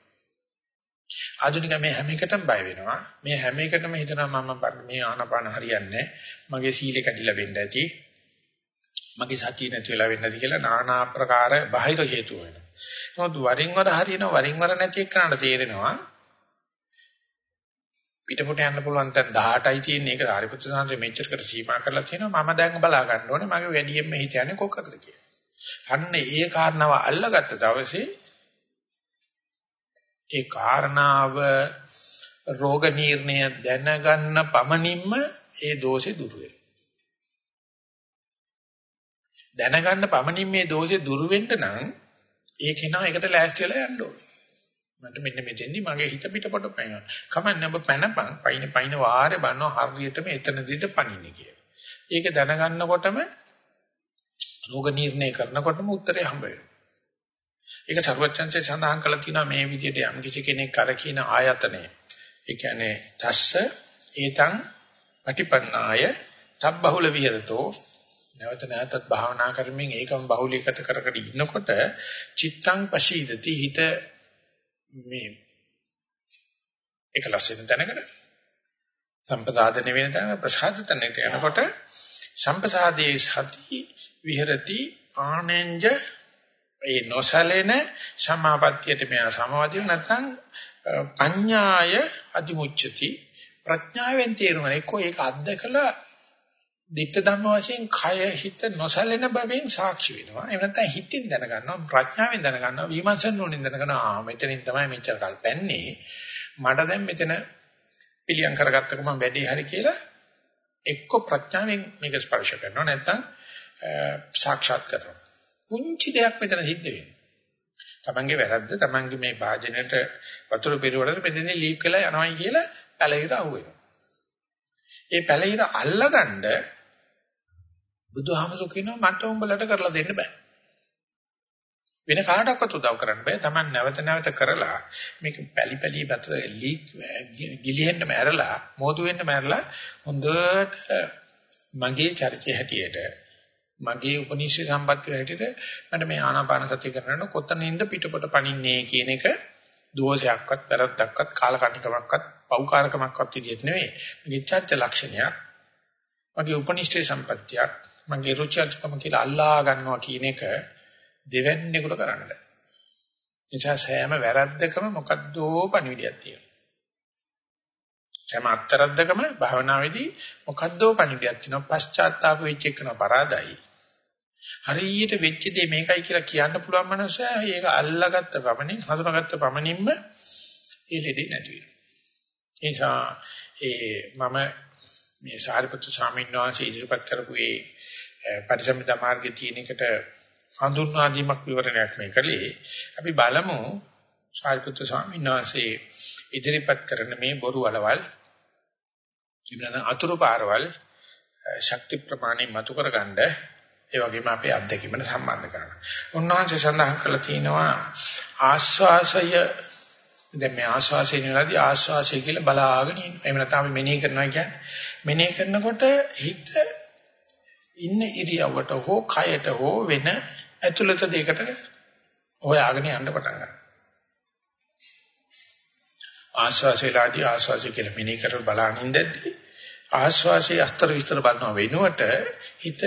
ආධුනික මේ හැම එකටම බය වෙනවා. මේ හැම එකටම හිතනවා මම මේ ආනපාන හරියන්නේ මගේ සීලෙ කැඩිලා වෙන්න ඇති. මගේ සතිය නැති වෙලා වෙන්න ඇති කියලා নানা ආකාර බාහිර හේතු වෙනවා. නමුත් වරින් වර හරියන වරින් වර නැති එක්කනට තේරෙනවා පිටපොට යන්න පුළුවන් තැන් 18යි තියෙන එක ආරිපුත්‍ර සාංශෙ මෙච්චරකට සීමා කරලා තියෙනවා මම දැන් බලා ගන්න ඕනේ මගේ වැඩියෙන්ම හිත යන්නේ කොක්කටද කියලා. අන්න ඒ කාරණාව අල්ලගත්ත දවසේ ඒ කාරණාව රෝග නිర్ణය දැනගන්න පමණින්ම ඒ දෝෂේ දුරු වෙනවා. දැනගන්න පමණින් මේ දෝෂේ දුරු වෙන්න නම් ඒ කෙනා එකට ලෑස්ති වෙලා යන්න ඕනේ. මට මෙන්න මෙතෙන්දි මගේ හිත පිටපොට පයින්නවා. කමන්නේ ඔබ පැනපන් පයින් පයින් වාරේ බannෝ හරියටම එතනදිට පණින්නේ කියලා. ඒක දැනගන්නකොටම රෝග නිర్ణය කරනකොටම උත්තරේ හම්බ වෙනවා. ඒක සර්වචන්සේ සඳහන් කළා තියෙනවා මේ විදිහට යම් කිසි කෙනෙක් අර කියන ආයතනය. ඒ කියන්නේ තස්ස ඒතං පටිපන්නාය තබ්බහුල විහෙරතෝ නැවත නැවතත් භාවනා කරමින් ඒකම බහුලීකත කර කර ඉන්නකොට චිත්තං පශීදති හිත මේ එකලස් වෙන තැනකට සම්පදාදන වෙන තැන ප්‍රසාදිතනට යනකොට සම්පසාදේ සති විහෙරති ආනෙන්ජ ඒ නොසලෙන සමාපත්තියට මෙයා සමවදින නැත්නම් පඤ්ඤාය අදිමුච්චති ප්‍රඥාවෙන් තේරුම එක්කෝ ඒක අත්දකලා ditta ධම්ම වශයෙන් කය හිත නොසැලෙන බවෙන් සාක්ෂි වෙනවා. එහෙම නැත්නම් හිතින් දැනගන්නවා, ප්‍රඥාවෙන් දැනගන්නවා, විමර්ශන වලින් දැනගන්නවා. ආ මෙතනින් තමයි මෙච්චර කල් පැන්නේ. මට දැන් මෙතන පිළියම් කරගත්තක මම වැඩි හරි කියලා එක්ක ප්‍රඥාවෙන් මේක ස්පර්ශ කරනවා නැත්නම් සාක්ෂාත් කරනවා. පුංචි දෙයක් මෙතන සිද්ධ වෙනවා. තමන්ගේ වැරද්ද තමන්ගේ මේ වාජනයට වතුර පිරුවරට මෙතනින් ලීක් වෙලා යනවායි කියලා පැලිර අහුවෙනවා. ඒ පැලිර අල්ලගන්න බුදුහාමුදුරු කියනවා මට උඹලට කරලා දෙන්න බෑ. වෙන කාටවත් උදව් කරන්න බෑ. Taman නැවත නැවත කරලා මේක පැලි පැලි පැතර ලීක් ගිලිහෙන්න මැරලා, මෝතු වෙන්න මැරලා හොඳට මගේ චරිතය හැටියට මගේ උපනිෂේ සම්පත්තිය හැටියට මට මේ ආනාපාන සතිය කරනකොට කොතනින්ද පිටපොට පනින්නේ කියන එක දෝෂයක්වත් වැරද්දක්වත් කාලකන්නිකමක්වත් පෞකාරකමක්වත් විදිහට නෙවෙයි. මගේ චරිත ලක්ෂණයක්. මගේ උපනිෂ්ඨේ සම්පත්තියක් මගේ රුචර්ජකම කියලා අල්ලා ගන්නවා කියන එක දෙවැන්නේකට කරන්න බෑ. එනිසා සෑම වැරද්දකම මොකද්දෝ පණිවිඩයක් තියෙනවා. සෑම අත්තරද්දකම භාවනාවේදී මොකද්දෝ පණිවිඩයක් තියෙනවා. පශ්චාත්තාප වෙච්ච එකන පරාදයි. හරියට වෙච්ච දේ මේකයි කියලා කියන්න පුළුවන් මනුස්සයා ඒක අල්ලාගත්ත පමණින් හඳුනාගත්ත පමණින්ම ඒ ලෙඩේ නැති වෙනවා. ඒ නිසා ඒ මම මේ සාරිපුත්‍ර ස්වාමීන් වහන්සේ ඉදිරිපත් කරපු ඒ පරිසම්පදා මාර්ගයේ තියෙන එකට හඳුන්වා දීමක් විවරණයක් මේ කලේ. අපි බලමු සාරිපුත්‍ර ස්වාමීන් වහන්සේ ඉදිරිපත් කරන මේ බොරු වලවල් ඉන්නන අතුරු පාරවල් ශක්ති ප්‍රමාණය මතු කරගන්න ඒ වගේම අපේ අත්දැකීමට සම්බන්ධ කරනවා. උන්වහන්සේ සඳහන් කළා තියෙනවා ආස්වාසය දැන් මේ ආස්වාසය නෙවෙයි ආස්වාසය කියලා බලාගෙන ඉන්න. එහෙම නැත්නම් අපි මෙනෙහි කරනවා කියන්නේ මෙනෙහි කරනකොට හිත ඉන්න ඉරියව්වට හෝ කයට හෝ වෙන ඇතුළත දෙයකට හොයාගෙන යන්න පටන් ගන්නවා. ආස්වාසයලාදී ආස්වාසය කියලා මෙනෙහි කර බලන ඉඳද්දී ආස්වාසයේ අස්තර විස්තර බලනවා වෙනුවට හිත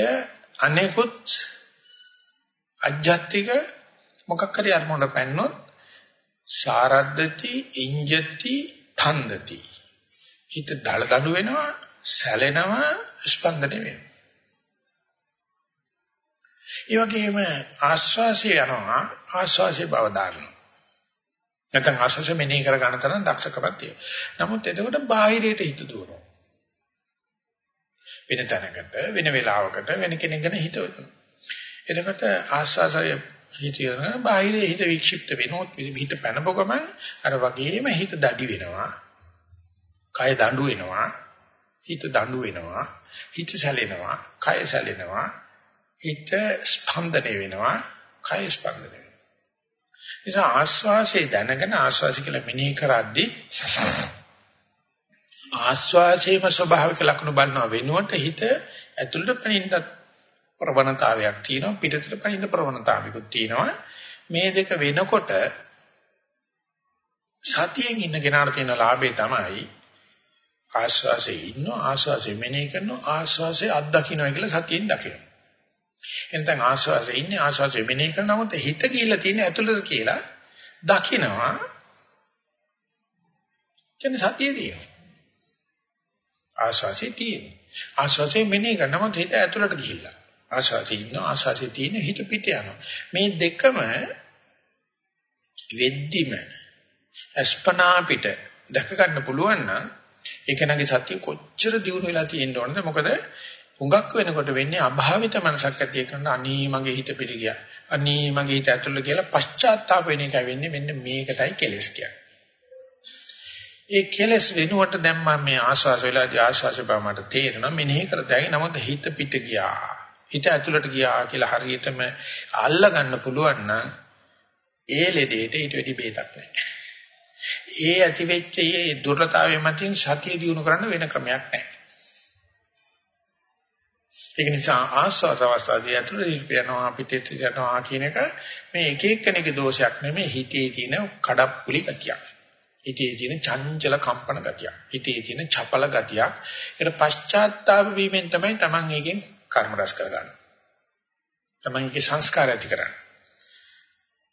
අනෙකුත් අජ්ජත්තික මොකක් හරි අරමුණට පැන්නොත් සාරද්දති ඉංජති තන්දති. හිත දල දඬු වෙනවා සැලෙනවා ස්පන්දනය වෙනවා. ඒ වගේම ආස්වාසිය යනවා ආස්වාසිය බව දාන්නවා නැත්නම් ආස්වාසිය මෙනෙහි කර ගන්න තරම් දක්ෂකමක් තියෙනවා. නමුත් එතකොට බාහිරයට හිත දුවනවා. වෙන තැනකට වෙන වෙලාවකට වෙන කෙනෙක් ගැන හිතවනවා එතකොට ආස්වාසය හිතියන බාහිරේ හිත වික්ෂිප්ත වෙනොත් හිත පැනපොගම අර වගේම හිත දඩි වෙනවා. කය දඬු වෙනවා. හිත දඬු වෙනවා. හිත සැලෙනවා. කය සැලෙනවා. හිත ස්පන්දනය වෙනවා. කය ස්පන්දනය වෙනවා. නිසා ආස්වාසේ දැනගෙන ආස්වාසි කියලා මෙනෙහි කරද්දී ආස්වාසේම ස්වභාවික ලක්ෂණ බලනවා වෙනුවට හිත ඇතුළට පනින්නත් ප්‍රවණතාවයක් තියෙනවා පිටතට පනින්න ප්‍රවණතාවයකුත් තියෙනවා මේ දෙක වෙනකොට සතියෙන් ඉන්න කෙනාට තියෙන ලාභය තමයි ආස්වාසේ ඉන්න ආස්වාසේ මෙනෙහි කරන ආස්වාසේ අත්දකින්නයි කියලා සතියෙන් දකින්න. එතෙන් ආස්වාසේ ඉන්නේ ආස්වාසේ මෙනෙහි කරනකොට හිත කියලා තියෙන ඇතුළත කියලා දකින්නවා. කියන්නේ සතියේ තියෙනවා. ආස්වාසේ තියෙනවා. ආස්වාසේ මෙනෙහි කරනකොට හිත ඇතුළට ගිහිල්ලා. ආශාසී ඉන්න ආශාසී තියෙන හිත පිට යනවා. මේ දෙකම වෙද්දිම අස්පනා පිට දැක ගන්න පුළුවන් නම් ඒක නගේ සත්‍ය කොච්චර දියුණු වෙලා තියෙන්න ඕනද? මොකද හුඟක් වෙනකොට වෙන්නේ අභාවිත මනසක් ඇති කරන අනී මගේ හිත පිට ගියා. අනී මගේ හිත ඇතුළට කියලා පශ්චාත්තාප වෙන එකයි වෙන්නේ. මෙන්න මේකටයි කෙලස් කියන්නේ. ඒ කෙලස් වෙනුවට දැන් මම මේ ආශාස වෙලාදී ආශාස බව මට තේරෙනවා. මෙනෙහි කරදැයි නමුත් හිත පිට ගියා. හිත ඇතුළට ගියා කියලා හරියටම අල්ල ගන්න පුළුවන් නම් ඒ ලෙඩේට ඊට වැඩි බේතක් නැහැ. ඒ ඇති වෙච්ච මේ දුර්ලභතාවය මතින් සතිය දිනු කරන්න වෙන ක්‍රමයක් නැහැ. ඒක නිසා ආස්වාද අවස්ථාවේ ඇතුළේ ඉල්පියනවා පිටේට යනවා කියන එක මේ එක එක්කෙනෙකුගේ දෝෂයක් නෙමෙයි හිතේ තියෙන කඩප්පුලි ගතියක්. හිතේ තියෙන චංචල කම්පන ගතියක්. හිතේ තියෙන චපල ගතියක්. ඒක පශ්චාත්තාප වීමෙන් තමයි Taman එකෙන් කර්ම රැස් කරගන්න. තමන්ගේ සංස්කාර ඇති කරගන්න.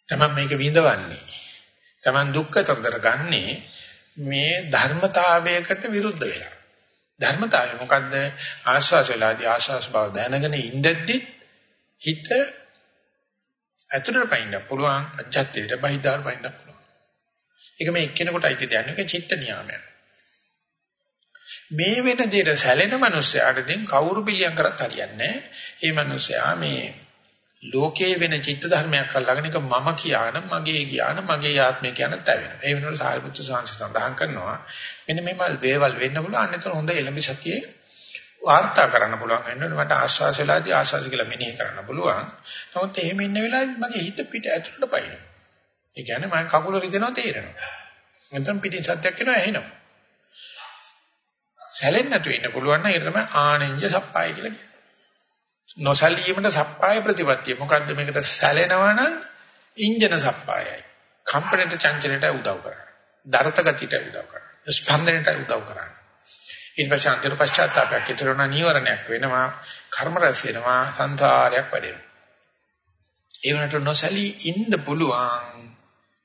තමන් මේක විඳවන්නේ. තමන් දුක්ඛ තොන්දර ගන්නේ මේ ධර්මතාවයකට විරුද්ධ වෙලා. ධර්මතාවය මොකද්ද? ආශ්වාස වෙලාදී ආශ්වාස බව දැනගෙන ඉඳද්දි හිත ඇතුළට පයින්න පුළුවන් අජත්තේට බහිදාර පයින්න පුළුවන්. ඒක මේ එක්කෙනෙකුට අයිති දෙයක් නෙවෙයි චිත්ත නියාමයක්. මේ වෙන දෙයට සැලෙන මනුස්සයාට දැන් කවුරු පිළියම් කරත් හරියන්නේ නැහැ. මේ මනුස්සයා මේ ලෝකයේ වෙන චිත්ත ධර්මයක් අල්ලගෙන එක මම කියාන මගේ කියාන මගේ ආත්මය කියන තැවෙනවා. ඒ වෙනකොට සාරිපුත්‍ර සාංශ සඳහන් කරනවා මෙන්න මේ මල් වේවල් වෙන්න පුළුවන් අන්නතර හොඳ එළඹ සතියේ වාර්තා කරන්න පුළුවන් වෙනකොට මට ආශ්වාස වෙලාදී ආශ්වාස කියලා මෙනෙහි කරන්න පුළුවන්. නමුත් එහෙම ඉන්න වෙලාවේ මගේ හිත පිට ඇතුළට පයින්න. ඒ කියන්නේ මම කකුල රිදෙනවා තේරෙනවා. නැත්නම් පිටින් සත්‍යයක් එනවා ඇහෙනවා. සැලෙන්නේ නැතුව ඉන්න පුළුවන් නම් ඒක තමයි ආනෙන්ජ සප්පාය කියලා කියන්නේ. නොසැලීමට සප්පාය ප්‍රතිපත්තිය. මොකද්ද මේකට සැලෙනවනම් ඉන්ජන සප්පායයි. කම්පණයට චංචලයට උදව් කරනවා. දරත ගතියට උදව් කරනවා. ස්පන්දනයට උදව් කරනවා. ඊට පස්සේ අන්තිම පශ්චාත්තාපයක් ඉතුරුන නීවරණයක් වෙනවා. කර්ම රැස් වෙනවා. සංසාරයක් වැඩෙනවා. ඒ වුණාට නොසැලී ඉන්න පුළුවන්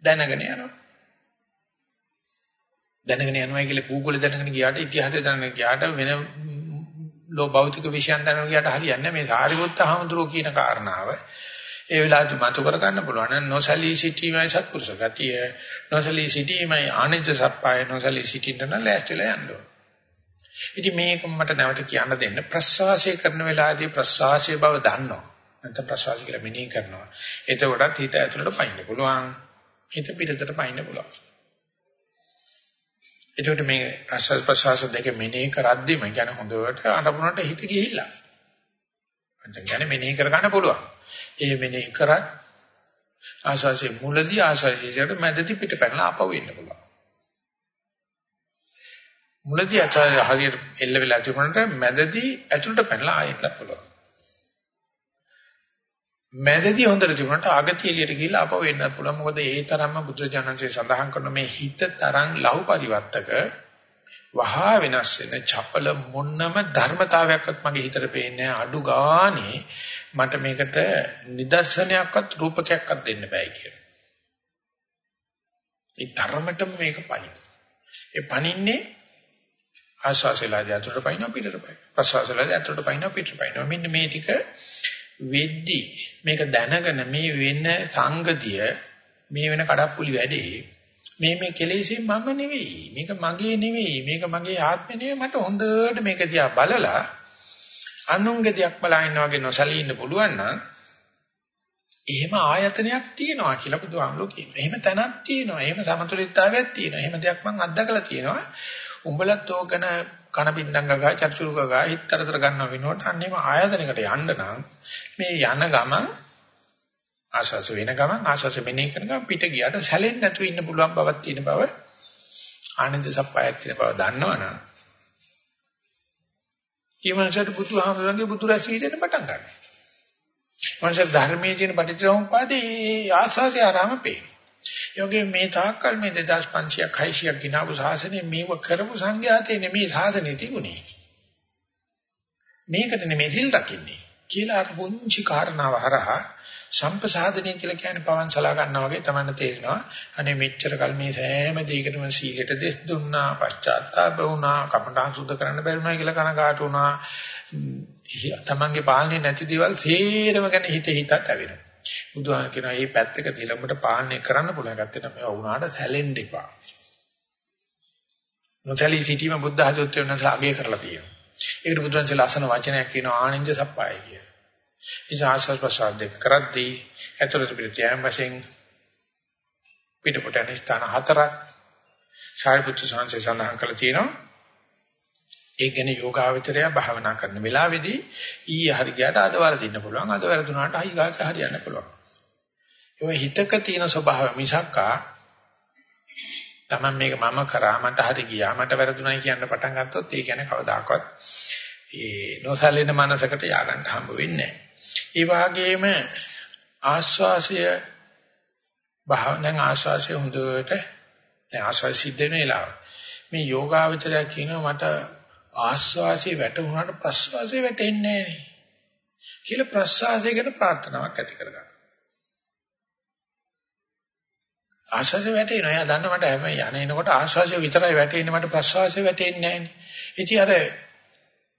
දැනගෙන යනවා. දැනගෙන යනවා කියලා Google දැනගෙන ගියාට ඉතිහාසය දැනගෙන ගියාට වෙන ලෝ භෞතික විෂයන් දැනගෙන ගියාට හරියන්නේ මේ සාරිපුත්ත හාමුදුරුවෝ කියන කාරණාව ඒ වෙලාවට මතු කර ගන්න පුළුවන් නම් නොසලී සිටීමයි සත්පුරුෂ ගතිය නොසලී සිටීමයි ආනිච්ච සප්පාය නොසලී සිටින්න නම් ලෑස්තිලා යන්න ඕන. ඉතින් මේක මට නැවත කියන්න දෙන්න ප්‍රසවාසය කරන වෙලාවේදී ප්‍රසවාසයේ බව දන්නවා. නැත්නම් ප්‍රසවාසය කියලා මෙනෙහි කරනවා. එතකොටත් හිත ඇතුළට පයින්න පුළුවන්. හිත පිටතට පයින්න පුළුවන්. එතකොට මේ ආස්වාද ප්‍රසවාස දෙක මෙනෙහි කරද්දිම කියන්නේ හොඳට අරමුණට හිත ගිහිල්ලා. අන්තම් කියන්නේ මෙනෙහි කර ගන්න පුළුවන්. ඒ මෙනෙහි කරත් ආස්වාසේ මුලදී ආස්වාසයට මැදදී පිට පැනලා ආපහු එන්න පුළුවන්. මුලදී ආචාර්ය හරියට එල්ල වෙලා තිබුණාට මැදදී ඇතුළට පැනලා ආයෙන්න පුළුවන්. මැදදී හොඳට තිබුණාට අගතිය එළියට ගිහිල්ලා ආපහු එන්නත් පුළුවන්. මොකද ඒ තරම්ම බුදුරජාණන්සේ සඳහන් කරන මේ හිත තරම් ලහු පරිවර්තක වහා වෙනස් වෙන චපල මොන්නම ධර්මතාවයක්වත් මගේ හිතට පේන්නේ අඩු ගානේ මට මේකට නිදර්ශනයක්වත් රූපකයක්වත් දෙන්න බෑ කියලා. ඒ ධර්මතම මේක පණින. ඒ පණින්නේ ආශාසෙලාදී අතුරට පයින් පිටට පයින්. ප්‍රසවාසෙලාදී අතුරට පයින් පිටට පයින්. මෙන්න මේ ටික වෙද්දි මේක දැනගෙන මේ වෙන සංගතිය මේ වෙන කඩප්පුලි වැඩේ මේ මේ කෙලෙසින් මම නෙවෙයි මේක මගේ නෙවෙයි මේක මගේ ආත්මෙ නෙවෙයි මට හොඳට මේක දිහා බලලා අනුන්ගේ දියක් බලා ඉන්නා වගේ නොසලී ඉන්න පුළුවන් නම් එහෙම ආයතනයක් තියෙනවා කියලා බුදුහාමුදුරුවෝ කියනවා. එහෙම තැනක් තියෙනවා. එහෙම සමතුලිතතාවයක් තියෙනවා. එහෙම දෙයක් මම අත්දකලා තියෙනවා. උඹලත් ඕක ගැන කන බින්දංග ගා චර්චුරු ගා හිතරතර ගන්නව වෙනකොට අන්නේම ආයතනයකට යන්න නම් මේ යන ගමන් ආශාස වෙන ගමන් ආශාස මෙනෙහි කරන ගමන් පිට ගියාට සැලෙන්නේ නැතුව ඉන්න පුළුවන් බවක් තියෙන බව ආනන්ද සප්පායක් තියෙන බව දන්නවනම් ඊමණසට බුදුහාමුදුරන්ගේ බුදු රැසී දෙන්න පටන් ගන්නවා. මනස ධර්මයේ තියෙන පටිච්චසමුප්පාදේ ආශාසය ආරාම පේනවා. යෝගේ මේ තාක්කල් මේ 2500ක් 600ක් ගිනාපු සාසනේ මේව කරපු සංඝයාතේ නෙමේ සාසනේ තිබුණේ. මේකට නෙමේ සිල් රකින්නේ කියලා අර පුංචි කාරණාව හරහා සම්පසාදනය කියලා කියන්නේ පවන් සලා ගන්නවා වගේ තමයි තේරෙනවා. අනේ මෙච්චර කල් මේ සෑම දෙයකටම සීලයට දෙස් දුන්නා, පශ්චාත්තාප වුණා, කපටහන් සුද්ධ කරන්න බැරි වුණා කියලා කනගාටු වුණා. තමන්ගේ පාලනේ නැති දේවල් සේරම ගැන හිත හිතත් ඇවෙනවා. බුදුහාම කියනවා මේ පැත්තක තිලඹට පාලනය කරන්න පුළුවන් ගැත්තේ නම් මේවා වුණාට සැලෙන්න එපා. නොසැලී සිටීම බුද්ධ හදොත්වය වෙනස අගය කරලා තියෙනවා. ඒකට බුදුන්සේ ලස්සන වචනයක් කියනවා ආනින්ජ සප්පාය කිය. ඉතින් ආශස් ප්‍රසාද දෙක කරද්දී ඇතුළත පිට යෑම වශයෙන් පිටපොට යන ස්ථාන හතරක් සාරිපුත්‍ර සංසේ සඳහන් කරලා තියෙනවා. ඒ කියන්නේ යෝගාවචරය භාවනා කරන වෙලාවේදී ඊ හරි ගියාට අද වරදින්න පුළුවන් අද වරදුනාට අයි ගාක හරියන්න පුළුවන් ඒ හිතක තියෙන ස්වභාවය මිසක්කා Taman මේක මම කරා මට හරි ගියා මට වැරදුනායි කියන්න පටන් ගත්තොත් ඒ කියන්නේ කවදාකවත් ඒ නොසැලෙන මනසකට ය아가න්න හම්බ වෙන්නේ නැහැ. ඒ වගේම ආස්වාසය භාවනෙන් ආස්වාසය හොඳට දැන් ආස්වාසය සිද්ධ වෙන වෙලාව. මේ යෝගාවචරය කියනවා මට ආස්වාසිය වැටුණාට ප්‍රස්වාසය වැටෙන්නේ නැහැ කියලා ප්‍රස්වාසය ගැන ප්‍රාර්ථනාවක් ඇති කරගන්න. ආස්වාසිය වැටෙනවා. එයා දන්න මට හැම යන එනකොට ආස්වාසිය විතරයි වැටෙන්නේ මට ප්‍රස්වාසය වැටෙන්නේ නැහැ. ඉතින් අර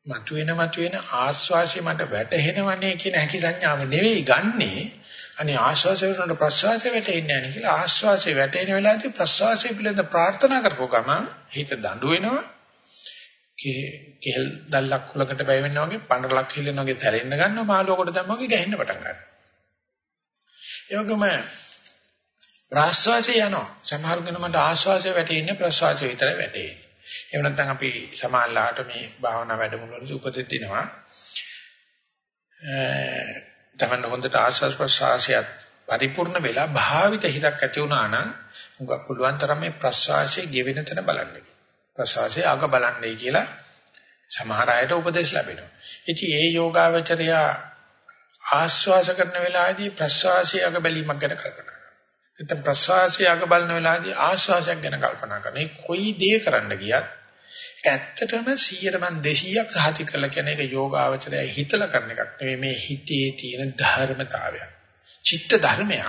මතුවෙන මතුවෙන ආස්වාසිය මට වැටහෙනවනේ කියන හැකි සංඥාව නෙවෙයි ගන්නෙ. අනේ ආශ්වාසය වලට ප්‍රශ්වාසය වැටෙන්නේ නැහැ කියලා ආශ්වාසය වැටෙන වෙලාවේදී ප්‍රශ්වාසය පිළිබඳ ප්‍රාර්ථනා කරපුව ගමන් හිත දඬු වෙනවා කෙහෙල් දැල්ලක් කුලකට බය වෙනවා වගේ පඬරලක් හිලෙනවා වගේ තැරෙන්න ගන්නවා මාළුවකට දැම්ම වගේ ගැහෙන්න පටන් ගන්නවා. ඒ වගේම ප්‍රාශ්වාසය යනවා. සමහර කෙනෙකුට ආශ්වාසය වැටෙන්නේ ප්‍රශ්වාසය විතරයි වැටෙන්නේ. එහෙම නැත්නම් අපි සමාල්ලාට මේ භාවනා වැඩමුළුවේදී උපදෙස් දෙනවා. තමන්න හොඳට ආශ්වාස ප්‍රශ්වාසයත් පරිපූර්ණ වෙලා භාවිත හිතක් ඇති වුණා නම් උගක් පුළුවන් තරම් මේ ප්‍රශ්වාසයේ ගෙවෙන තැන බලන්න. ප්‍රසවාසයේ අග බලන්නයි කියලා සමහර අයට උපදෙස් ලැබෙනවා. ඉතින් ඒ යෝගාවචරය ආශ්වාස කරන වෙලාවේදී ප්‍රශ්වාසයේ අග බැලීමක් ගැන කල්පනා කරනවා. නැත්නම් ප්‍රශ්වාසයේ අග බලන වෙලාවේදී ආශ්වාසයක් ගැන කල්පනා කරනවා. මේ කොයි දේ කරන්න ගියත් ඇත්තටම 100ට මන් 200ක් සහති කරලා කියන එක යෝගාවචරය හිතලා කරන එකක් නෙවෙයි මේ හිතේ තියෙන ධර්මතාවයක්. චිත්ත ධර්මයක්.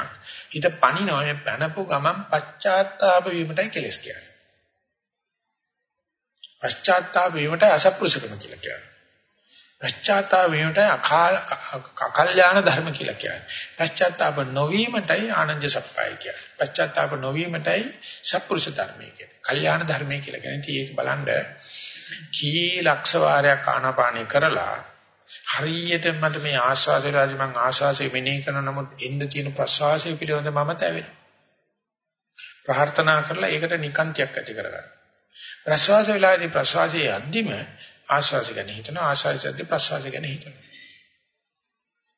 හිත පණිනවා මේ පැනපු ගමන් පශ්චාත්තාප වීමටයි කෙලස් කියන්නේ. පශ්චාත්තාප වීමට අසප්පුරුෂකම කියලා කියනවා. පශ්චාත්තාප වීමට අකාල අකල්යාණ ධර්ම කියලා කියනවා. පශ්චාත්තාප නොවීමටයි ආනන්ද සප්පයි කියන්නේ. පශ්චාත්තාප නොවීමටයි සප්පුරුෂ ධර්මය කියන්නේ. කල්යාණ ධර්මය කියලා කියන්නේ. ඉතින් ඒක බලන්න කී ලක්ෂ වාරයක් ආනාපානය කරලා හරියට මට මේ ආශ්වාසය රාජි මං ආශ්වාසය මෙනෙහි කරන නමුත් එන්න තියෙන ප්‍රශ්වාසය පිළිබඳ මම තැවෙනවා. ප්‍රාර්ථනා කරලා ඒකට නිකාන්තියක් ඇති කරගන්න. ප්‍රශ්වාස වෙලාවේදී ප්‍රශ්වාසයේ අද්දිම ආශ්වාස ගැන හිතනවා ආශ්වාසයේදී ප්‍රශ්වාස ගැන හිතනවා.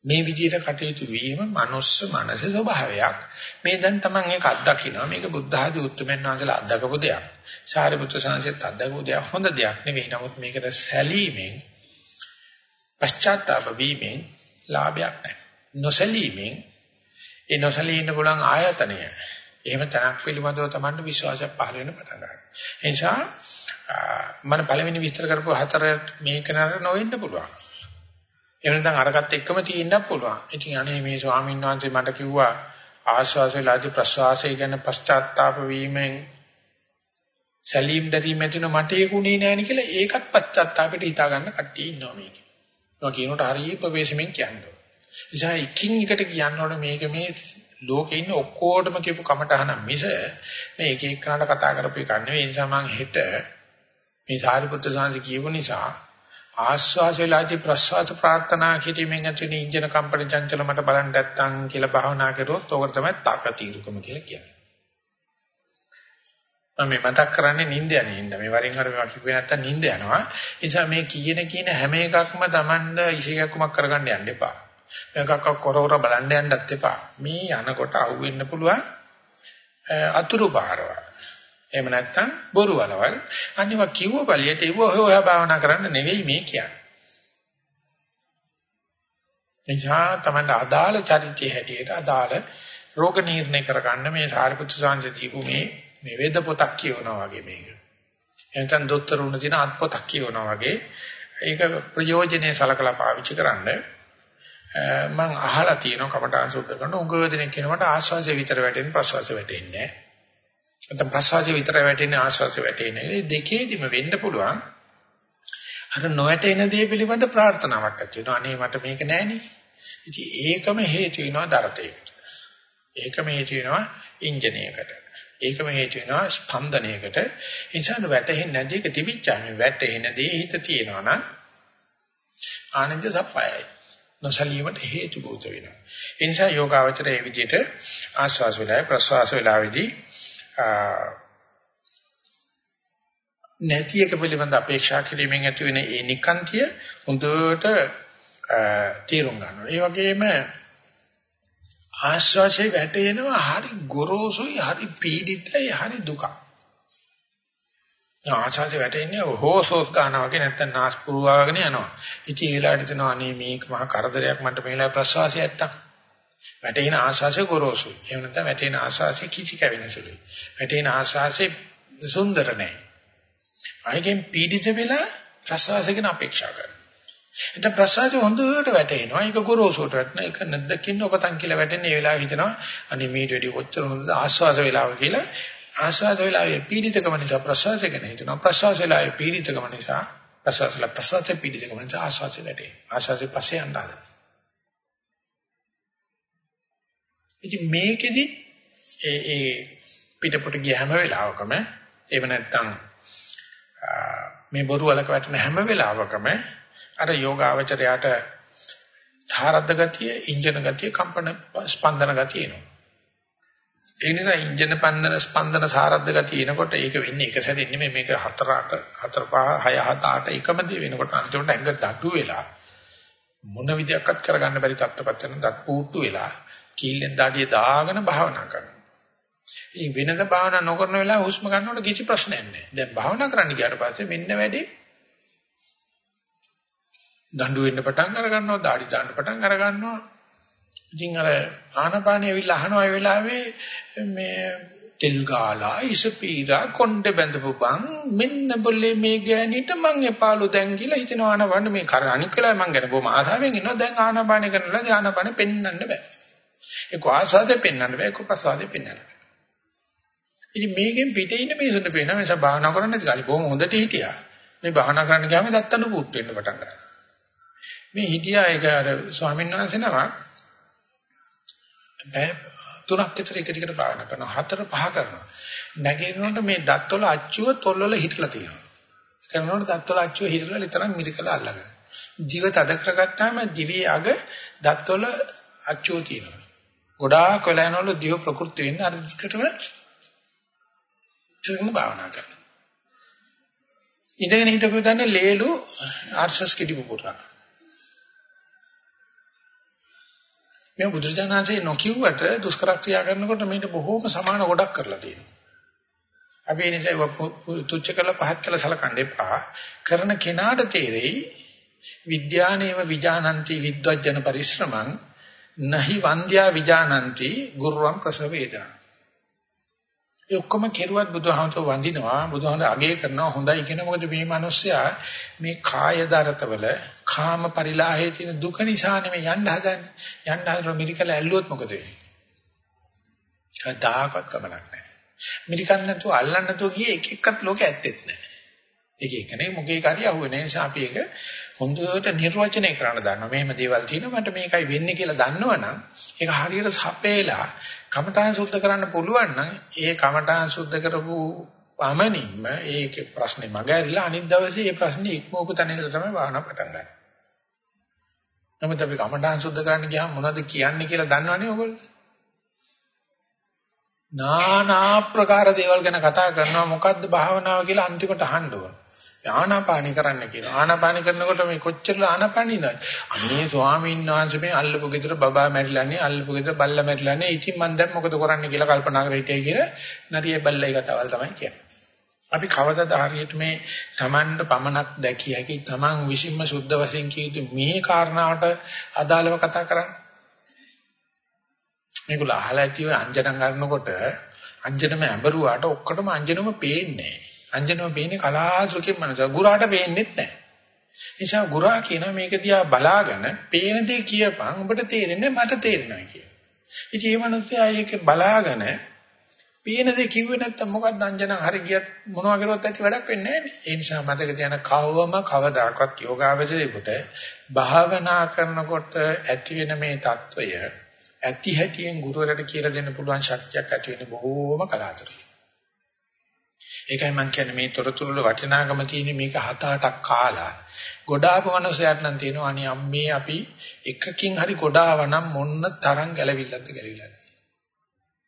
මේ විදිහට කටයුතු වීම මනුස්ස මනසේ ස්වභාවයක්. මේ දැන් Taman ඒක අත්දකිනවා. මේක බුද්ධ ආදී උත්තරමෙන් වහන්සේලා අත්දකපු දෙයක්. සාරිපුත්‍ර සංසයත් අත්දකපු දෙයක්. හොඳ දෙයක් නෙවෙයි. නමුත් මේකට සැලීමෙන් පශ්චාත්තාප වීමෙන් ලාභයක් නැහැ. නොසැලීමෙන් ඒ නොසැලී ඉන්න පුළුවන් ආයතනය එහෙම තනක් පිළිබඳව Tamanට විශ්වාසයක් පහළ වෙන පටන් ගන්නවා. ඒ නිසා මම පළවෙනි විස්තර කරපු හතර මේක නතර නොවෙන්න පුළුවන්. එහෙම නැත්නම් අරකට එක්කම තියෙන්නත් පුළුවන්. ඉතින් අනේ මේ ස්වාමීන් වහන්සේ මට කිව්වා ආශ්වාසයලාදී ප්‍රශ්වාසය ගැන පශ්චාත්තාප වීමෙන් සැලීම් දැරීම ඇතිවෙන මට ඒකුනේ නෑනේ කියලා ඒකත් පශ්චාත්තාපෙට හිතා ගන්න කට්ටිය ඉන්නවා මේකේ. ඒක කියනකොට හරිය ප්‍රවේශමෙන් කියන්නේ. නිසා එකින් එකට කියනකොට මේක මේ ලෝකේ ඉන්න ඔක්කොටම කියපු කමටහන මිස මේ එක එක්කනට කතා කරපු එක නෙවෙයි. ඒ නිසා මම හෙට මේ සාරිපුත්‍ර සාංශ කියපු නිසා ආස්වාස වේලාදී ප්‍රසවාස ප්‍රාර්ථනා කිරීමෙන් ඇතිවෙන ඉන්ජන කම්පන චංචල මට බලන්න නැත්තම් කියලා භාවනා කරොත් ඕකට තමයි තක తీරුකම කියලා කියන්නේ. මම මේ මතක් කරන්නේ නිින්ද යන හින්දා මේ වරින් වර මේවා කිව්වේ නැත්තම් නිින්ද යනවා. ඒ නිසා මේ කියන කියන හැම එකක්ම Tamand ඉසිකක්කමක් කරගන්න යන්න එපා. මේකක් කොරවර බලන්න යන්නත් එපා. මේ යනකොට අහුවෙන්න පුළුවන් අතුරු බාරවල්. එහෙම නැත්නම් බොරු වලවල්. අනිවා කිව්ව පළියට ඒව හොය භාවනා කරන්න නෙවෙයි මේ කියන්නේ. එනිසා තමයි අදාළ චරිතය හැටියට අදාළ රෝග නිర్ణය කරගන්න මේ සාරිපුත්‍ර සාංශ දීපු මේ මේ වේද පොතක් කියවනවා වගේ මේක. එතෙන් දොස්තර වුණ තියෙන අත් පොතක් කියවනවා වගේ ඒක ප්‍රයෝජනේ සලකලා පාවිච්චි කරන්න මම අහලා තියෙනවා කමඨාන් සුද්ධ කරන උගෝදෙනෙක් කියනකොට ආශ්වාසය විතර වැටෙන ප්‍රශ්වාසය වැටෙන්නේ නැහැ. නැත්නම් ප්‍රසවාසය විතර වැටෙන්නේ ආශ්වාසය වැටෙන්නේ. මේ දෙකේදිම වෙන්න පුළුවන්. අර නොවැටෙන දේ පිළිබඳ ප්‍රාර්ථනාවක් ඇති වෙනවා. අනේ මට මේක නැහෙනේ. ඉතින් ඒකම හේතු වෙනවා දරතේකට. ඒකම හේතු වෙනවා ඉන්ජිනේයකට. ඒකම හේතු වෙනවා ස්පන්දනයකට. ඒ නිසා වැටෙන්නේ නැති එක තිබිච්චාම වැටෙන්නේ දේ හිත තියෙනවා නම් ආනන්ද සප්පයයි. නොසලීමට හේතු භූත වෙනවා. ඒ නිසා යෝගාවචරය මේ විදිහට ආස්වාස් වෙලාවේ ප්‍රස්වාස වෙලාවේදී නැති එක පිළිබඳ අපේක්ෂා කිරීමෙන් ඇති වෙන ඒ නිකාන්තිය හොඳට තීරුම් ගන්නවා. ඒ වගේම ආශ්වාසයේ වැටෙනවා හරි ගොරෝසුයි හරි පීඩිතයි හරි දුක. ආශ්වාසයේ වැටෙන්නේ හොසෝස් ගන්නවා වගේ නැත්තම් නාස් පුරවාගෙන යනවා. ඉතින් ඒ වෙලාවට හිතනවා අනේ මේක මහා කරදරයක් මට මේ වෙලාවේ ප්‍රසවාසය නැත්තම්. වැටෙන ආශාසය ගොරෝසුයි. එහෙම නැත්නම් වැටෙන ආශාසය කිචි කැවෙන සුළුයි. වැටෙන ආශාසය සුන්දර නැහැ. අයගෙන් පීඩිත වෙලා ප්‍රසවාසයෙන් අපේක්ෂා කරනවා. එතන ප්‍රසවාසය හොඳට වැටෙනවා. ඒක ගොරෝසුට වැටෙන එක නැද්දකින් ඔබතන් කියලා වැටෙන ඒ වෙලාවෙ හිතනවා අනේ මීට වැඩි කොච්චර හොඳද ආස්වාස වෙලාව කියලා. ආස්වාස වෙලාවේ පීඩිතකම නිසා ප්‍රසවාසය ගැන හිතනවා. ප්‍රසවාස වෙලාවේ පීඩිතකම නිසා ප්‍රසවාසල ප්‍රසවාසයේ පීඩිතකම නිසා ආස්වාසය වැටේ. ආස්වාසය පස්සේ යනවා. ඉතින් මේකෙදි ඒ ඒ පිටපොට ගිය හැම වෙලාවකම එහෙම නැත්නම් මේ බොරු වලක වැටෙන හැම වෙලාවකම අර යෝගාවචරයට ධාරද්ද ගතිය, ඉන්ජන ගතිය, කම්පන ස්පන්දන ගතිය එනවා. ඒ නිසා ඉන්ජන පන්දන ස්පන්දන සාරද්ද ගතිය එනකොට ඒක වෙන්නේ එක සැරේ නෙමෙයි මේක හතර අට හතර පහ හය හත අට එකම දේ වෙනකොට අන්තිමට ඇඟ දඩු වෙලා මොන විදියක්වත් කරගන්න බැරි තත්ත්වපත් වෙන දත් පූට්ටු වෙලා කීල්ලෙන් දාඩිය දාගෙන භාවනා කරනවා. ඉතින් වෙනද භාවනා නොකරන වෙලාව හුස්ම ගන්නකොට කිසි ප්‍රශ්නයක් නැහැ. දැන් භාවනා කරන්න ගියාට පස්සේ මෙන්න වැඩේ දඬු වෙන්න පටන් අර ගන්නවා, දාඩි දාන්න පටන් අර ගන්නවා. ඉතින් අර ආනපානිය ඇවිල්ලා අහනවා ඒ වෙලාවේ මේ තෙල් ගාලා ඉසපීරා කොණ්ඩ බැඳපු බං මෙන්න બોලේ මේ ගෑණිට මං එපාලු දැන් කියලා හිතනවා ආනපාන මේ කර අනික් වෙලාවේ මං ගැන බොහොම ආසාවෙන් ඉන්නවා. දැන් ආනපාන කරනලා ආනපාන පෙන්වන්න බෑ. ඒක ආසාවෙන් පෙන්වන්න බෑ ඒක ප්‍රසාදයෙන් පෙන්වන්න බෑ. ඉතින් මේකෙන් පිටේ ඉන්න මිනිසුන්ට පේනවා මේ භාවනා කරන්නේ නැති කාලේ බොහොම හොඳට හිටියා. මේ භාවනා කරන්න ගියාම දත්තන පුත් වෙන්න පටන් ගන්නවා. මේ හිටියා ඒක අර ස්වාමීන් වහන්සේ නමක්. තුනක් විතර එක දිගට භාවනා කරනවා. හතර පහ කරනවා. නැගිටිනකොට මේ දත්වල අච්චුව තොල්වල හිටලා තියෙනවා. කරනකොට දත්වල අච්චුව හිටලා විතරක් මිරිකලා අල්ලගෙන. ජීව තද කරගත්තාම දිවියේ අග දත්වල අච්චුව තියෙනවා. ගොඩාක් වෙලානවල දිව ප්‍රකෘති වෙන්නේ අර දිකටම චුරුම භාවනා කරනවා. ඉඳගෙන හිටපු දන්නේ ලේලු ආර්සස් කිඩි පුපුරා මේ බුදුරජාණන්සේ නොකියුවට දුෂ්කර ක්‍රියා කරනකොට මේක බොහෝම සමාන ගොඩක් කරලා තියෙනවා. අපි ඒ නිසා තුච්ච කරලා පහත් කරලා සලකන්න එපා. කරන කෙනාට තේරෙයි විද්‍යානේව විජානಂತಿ විද්වජන පරිශ්‍රමං නහි වන්ද්‍යා විජානಂತಿ ගුරුවම් ප්‍රසවේදා. ඒ ඔක්කොම කෙරුවත් බුදුහාමතුරු වඳිනවා. බුදුහාමතුරු අගය කරනවා හොඳයි කියන මොකද මේ මිනිස්සයා මේ කාය දරතවල කාම පරිලාහයේ තියෙන දුක නිසා නෙමෙයි යන්න හදන්නේ. යන්න හදන මිරිකල ඇල්ලුවොත් මොකද වෙන්නේ? කවදාකවත් කමක් නැහැ. මිරිකන්න නැතුව අල්ලන්න නැතුව ගියේ එක එකක් ලෝකෙ ඇත්තෙත් නැහැ. එක එකනේ මොකේ කාරිය අහුවෙන නිසා අපි ඒක හොඳට නිර්වචනය කරන්න දන්නවා. මෙහෙම දේවල් තියෙනවා මට මේකයි වෙන්නේ කියලා දන්නවනම් ඒක හරියට සපේලා කමඨාන් සුද්ධ කරන්න පුළුවන් නම් ඒ කමඨාන් සුද්ධ කරපු පමණින්ම ඒක ප්‍රශ්නේ මගහැරිලා අනිත් දවසේ ඒ ප්‍රශ්නේ ඉක්මවපු තැන ඉඳලා තමයි භාවනා පටන් ගන්න. නමුත් අපි කමඨාන් සුද්ධ කරන්න ගියාම මොනවද කියන්නේ කියලා දන්නවනේ ඔයගොල්ලෝ. නානා ප්‍රකාර දේවල් ගැන කතා කරනවා මොකද්ද භාවනාව කියලා අන්තිමට අහන්න ඕන. ආනාපානි කරන්න කියලා. ආනාපානි කරනකොට මේ කොච්චර ආනාපානි නෑ. අනේ ස්වාමීන් වහන්සේ මේ අල්ලපු ගෙදර බබා මැරිලානේ, අල්ලපු ගෙදර බල්ලා මැරිලානේ. ඉතින් මං දැන් මොකද කරන්නේ කියලා කල්පනා කර හිටියයි කියලා නරිය බල්ලයි කතාවල් තමයි කියන්නේ. අපි කවදාද හරියට මේ Tamanට පමනක් දැකිය හැකි Taman විසින්ම සුද්ධ වශයෙන් කියතු මේ කාරණාවට අදාළව කතා කරන්නේ. මේගොල්ල අහලා ඇති ඔය අංජනම් ගන්නකොට අංජනම ඇඹරුවාට ඔක්කොටම අංජනම පේන්නේ නැහැ. අංජනෝ බේනේ කලාසුකේ මනස. ගුරාට පේන්නෙත් නැහැ. නිසා ගුරා කියනවා මේක දිහා බලාගෙන පේන දේ කියපන් ඔබට තේරෙන්නේ මට තේරෙනවා කියලා. ඉතින් මේ මිනිස්සයා ඒක බලාගෙන පේන දේ කිව්වේ නැත්තම් මොකක්ද අංජනන් හරි ගියත් මොනවා කරුවත් ඇති වැඩක් වෙන්නේ නැහැ. ඒ නිසා මතක තියාගන්න කවවම කවදාකවත් යෝගාවචරයේකට භාවනා කරනකොට ඇති වෙන මේ తত্ত্বය ඇති හැටියෙන් ගුරුවරට කියලා දෙන්න පුළුවන් ශක්තියක් ඇති වෙන බොහෝම කලාතුරකින්. ඒකයි මම කියන්නේ මේ තොරතුරු වල වටිනාකම තියෙන්නේ මේක හත අටක් කාලා. ගොඩාක් මනුස්සයන්ට නම් තියෙනවා අනේ අම්මේ අපි එකකින් හරි ගොඩාවනම් මොන්න තරම් ගැලවිල්ලක්ද ගැලවිලා නැහැ.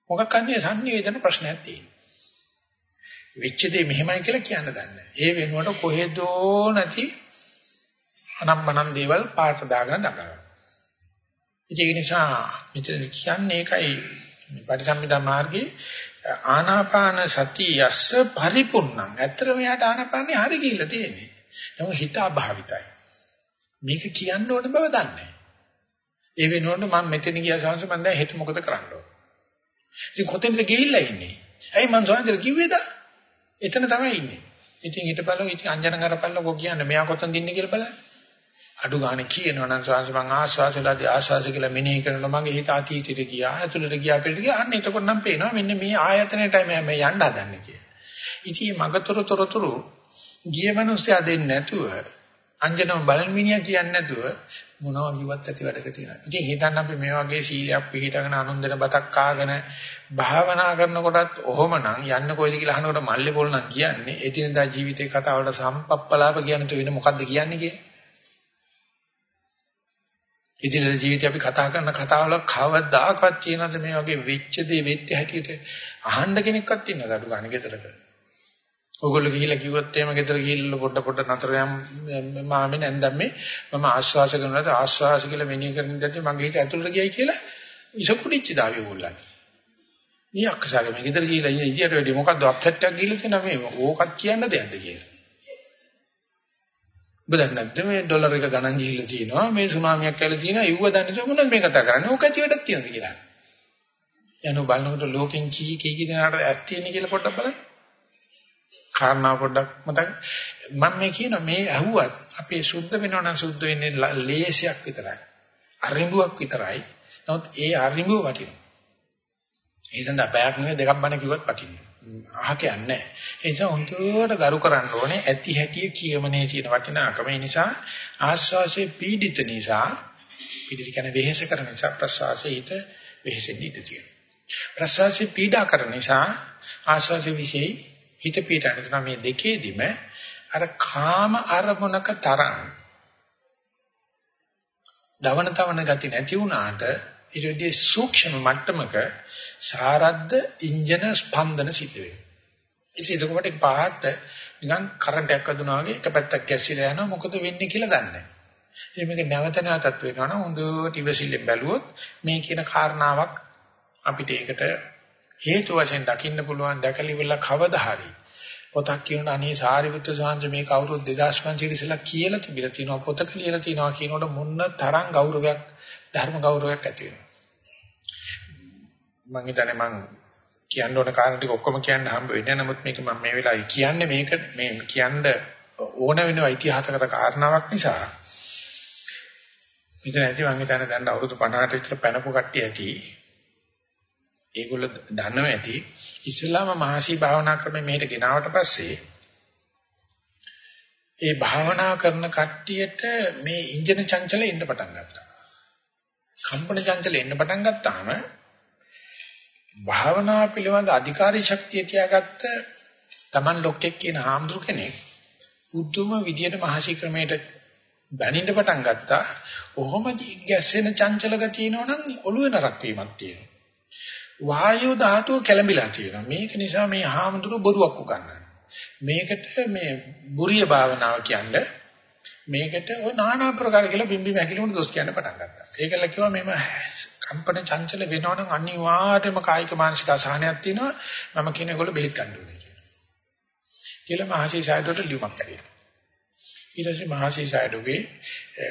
මොකක් කන්නේ සංනිවේදන ප්‍රශ්නයක් තියෙනවා. වෙච්ච දේ මෙහෙමයි කියලා කියන්න දන්නේ ඒ වෙනුවට කොහෙදෝ නැති අනම්මනම් දේවල් පාට දාගෙන දඟලනවා. ඒක නිසා මෙතන කියන්නේ ඒකයි පටිසම්භිදා මාර්ගයේ ආනාපාන සතිය යස්ස පරිපූර්ණං. ඇත්තටම යාට ආනාපානේ හරි කියලා තියෙන්නේ. නමුත් හිත අභාවිතයි. මේක කියන්න ඕන බව දන්නේ ඒ වෙනුවට මම මෙතන ගියා සංස මම දැන් හෙට මොකද කරන්න ඕන. ඉතින් කොතෙන්ද ගිහිල්ලා ඉන්නේ? ඇයි මං සෝන්දර කිව්වේද? එතන තමයි ඉන්නේ. ඉතින් ඊට බලව ඉතින් අංජන කරපල්ලකෝ කියන්නේ මෙයා කොතනද ඉන්නේ කියලා බලන්න. අඩු ගන්න කියනවා නම් ස්වාමීන් වහන්සේ මං ආස්වාසලාදී ආස්වාස කියලා මෙනෙහි කරනවා මගේ හිත අතීතෙට ගියා ඇතුළට ගියා පිටට ගියා අන්න එතකොට නම් පේනවා මෙන්න මේ ආයතනයටයි මම යන්න හදන්නේ කියලා. ඉතින් මගතොර තොරතුරු ගිය මිනිස්සයා දෙන්නේ නැතුව අංජනම බලන් මිනිහා කියන්නේ නැතුව මොනවා කිව්වත් ඇති වැඩක තියෙනවා. ඉතින් හිතන්න අපි මේ වගේ සීලයක් පිළිහිටගෙන අනුන්දන බතක් කාගෙන භාවනා කරනකොටත් ඔහොමනම් යන්න කොයිද කියලා අහනකොට මල්ලේ පොල් නම් කියන්නේ එදිනදා ජීවිතේ කතාවලට සම්පප්පලාප කියන තු වෙන මොකද්ද කියන්නේ කියන්නේ. ඉදිරියට ජීවිතේ අපි කතා කරන කතාවල කවදාකවත් කියනද මේ වගේ වෙච්ච දේ වෙච්ච හැටියට අහන්න කෙනෙක්වත් ඉන්නවද අඩු ගන්න ගෙදරක. ඔයගොල්ලෝ ගිහිල්ලා කිව්වොත් එහෙම ගෙදර ගිහිල්ලා පොඩ පොඩ නතර යම් මාමෙන් ඇන්දම්මේ මම ආශ්වාස කරනවාද ආශ්වාස කියලා මෙනෙහි කරන ඉඳද්දි මගේ හිත ඇතුළට ගියයි කියලා ඉසකුඩිච්ච දාවි ඕගොල්ලන්. මේ අක්කසාරේ මේ ගෙදර ගිහිල්ලා ඉතියට වැඩි මොකද්ද අප්සෙට් එකක් ගිහිල්ලා තියෙනවා මේ ඕකත් කියන්න දෙයක්ද කියලා. ඔබ දන්නේ නැද්ද මේ ඩොලර් එක ගණන් ගිහිල්ලා තියෙනවා මේ සුනාමියක් ඇවිල්ලා තියෙනවා ඉව්ව දන්නේ නැහැ මොනවද මේ කතා කරන්නේ ඕක ඇති වැඩක් තියෙනද කියලා. යනු බලනකොට ලෝකෙන් කී කී කී දෙනාට ඇත් තියෙන කියලා පොඩ්ඩක් බලන්න. කාරණා පොඩ්ඩක් මතක මම මේ කියන මේ ඇහුවත් අපේ සුද්ධ වෙනවා නම් සුද්ධ වෙන්නේ ලේසියක් විතරයි. අරිඹුවක් විතරයි. නමුත් ඒ අරිඹුව වටිනවා. ඒ සඳහා බයක් නෙවෙයි දෙකක් බණ කිව්වත් වටිනවා. අහක යන්නේ ඒ නිසා හොඳට ගරු කරන්න ඕනේ ඇති හැටිය කියමනේ තියෙන වටිනාකම. ඒ නිසා ආස්වාසේ පීඩිත නිසා පීඩිත කියන්නේ වෙහෙස කරන නිසා ප්‍රසවාසයේ හිත වෙහෙසෙන්නේ ඉඳී තියෙනවා. ප්‍රසවාසයේ පීඩා කරන නිසා ආස්වාසේ විශේෂයි හිත පීඩා නිසා මේ දෙකේදිම අර කාම අරමුණක තරම් දවන තවන ගති නැති වුණාට ඊට වඩා සූක්ෂම මට්ටමක සාරද්ද ඉන්ජන ස්පන්දන සිද්ධ වෙනවා. ඉතින් එතකොට පාට නිකන් කරන්ට් එකක් වදුනා වගේ එක පැත්තක් ගැස්සිලා යනවා මොකද වෙන්නේ කියලා දන්නේ නැහැ. ඉතින් මේක නැවත නැවතත් වෙනවා නම් හොඳට ඉවසිල්ලෙන් බැලුවොත් මේ කියන කාරණාවක් අපිට ඒකට හේතු වශයෙන් දකින්න පුළුවන් දැකලිවිලා කවදා හරි පොතක් කියනවා අනේ සාරිපුත්‍ර සාංශ මේක අවුරුදු 2500 ඉස්සෙල්ලා කියලා තිබිලා තියෙනවා පොතක ලියලා තියෙනවා කියනකොට මොන තරම් ගෞරවයක් ධර්ම ගෞරවයක් ඇති වෙනවා. මම හිතන්නේ මම කියන්න ඕන කාරණා ටික ඔක්කොම කියන්න හම්බ වෙන්නේ නමුත් මේක මම මේ වෙලාවේ කියන්නේ මේක මේ කියන්න ඕන වෙනවා ඉතිහාසගත කාරණාවක් නිසා. ඉතින් ඇති මම හිතන්නේ දැන් අවුරුදු 50ට විතර පැනපු කට්ටිය ඇති? ඒගොල්ලෝ දන්නව ඇති. ඉස්ලාම මහසි භාවනා ක්‍රමය මෙහෙට ගෙනාවට පස්සේ ඒ භාවනා කරන කට්ටියට මේ ඉන්ජන චංචල එන්න පටන් ගත්තා. කම්පන චංචල එන්න පටන් ගත්තාම භාවනා පිළිබඳ අධිකාරී ශක්තිය තියාගත්ත Taman ලොක්කෙක් කියන හාමුදුරු කෙනෙක් උතුම් විදියට මහසි ක්‍රමයට බැනින්න පටන් ගත්තා. ඔහොම ගැස්සෙන චංචල ගතියනවනම් ඔළුවේ නරක් වීමක් තියෙනවා. වායු ධාතුව කැළඹිලා තියෙනවා. මේක නිසා මේ හාමුදුරු බොරුවක් උගන්වනවා. මේකට මේ බුරිය භාවනාව කියන්නේ මේකට ඔය নানা ප්‍රකාර කියලා බිම්බි මැකිලුණු දොස් කියන්න පටන් ගත්තා. ඒකල කිව්වා මෙම කම්පන චංචල වෙනවනම් අනිවාර්යයෙන්ම කායික මානසික අසහනයක් තියෙනවා. මම කෙනෙකුට බෙහෙත් ගන්න ඕනේ කියලා. කියලා මහසි සායදට ලියුමක් කළා. ඊට පස්සේ මහසි සායදුගේ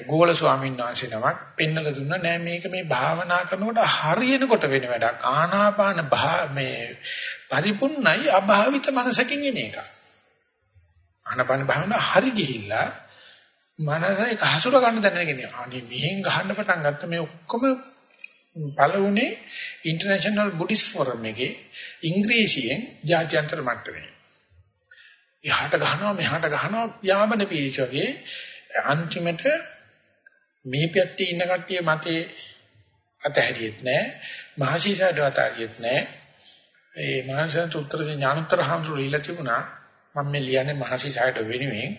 ගෝල ස්වාමීන් වහන්සේ නමක් පෙන්නලා දුන්නා නෑ මේක මේ භාවනා කරනකොට හරියනකොට වෙන වැඩක් ආනාපාන මේ පරිපුන්නයි අභාවිත මනසකින් එන එක ආනාපාන භාවනා හරි ගිහිල්ලා මනස එක හසුර ගන්න දැනගෙන අනේ මෙහෙන් ගහන්න පටන් ගත්ත මේ ඔක්කොම පළවුනේ ඉන්ටර්නැෂනල් බුද්දිස්ට් ෆෝරම් එකේ ඉංග්‍රීසියෙන් ජාත්‍යන්තර මට්ටමේ. එහාට ගහනවා මෙහාට ගහනවා යාමන පීච වගේ. අන්තිමට මේ පැත්තේ ඉන්න කට්ටිය මතේ අතහැරියෙත් නැහැ. මහසීසාට අතහැරියෙත් නැහැ. ඒ මහසන්ත උත්තර ඥානෝත්තර හඳුරු ඉලා තිබුණා. මම මේ ලියන්නේ මහසීසාට වෙනුවෙන්.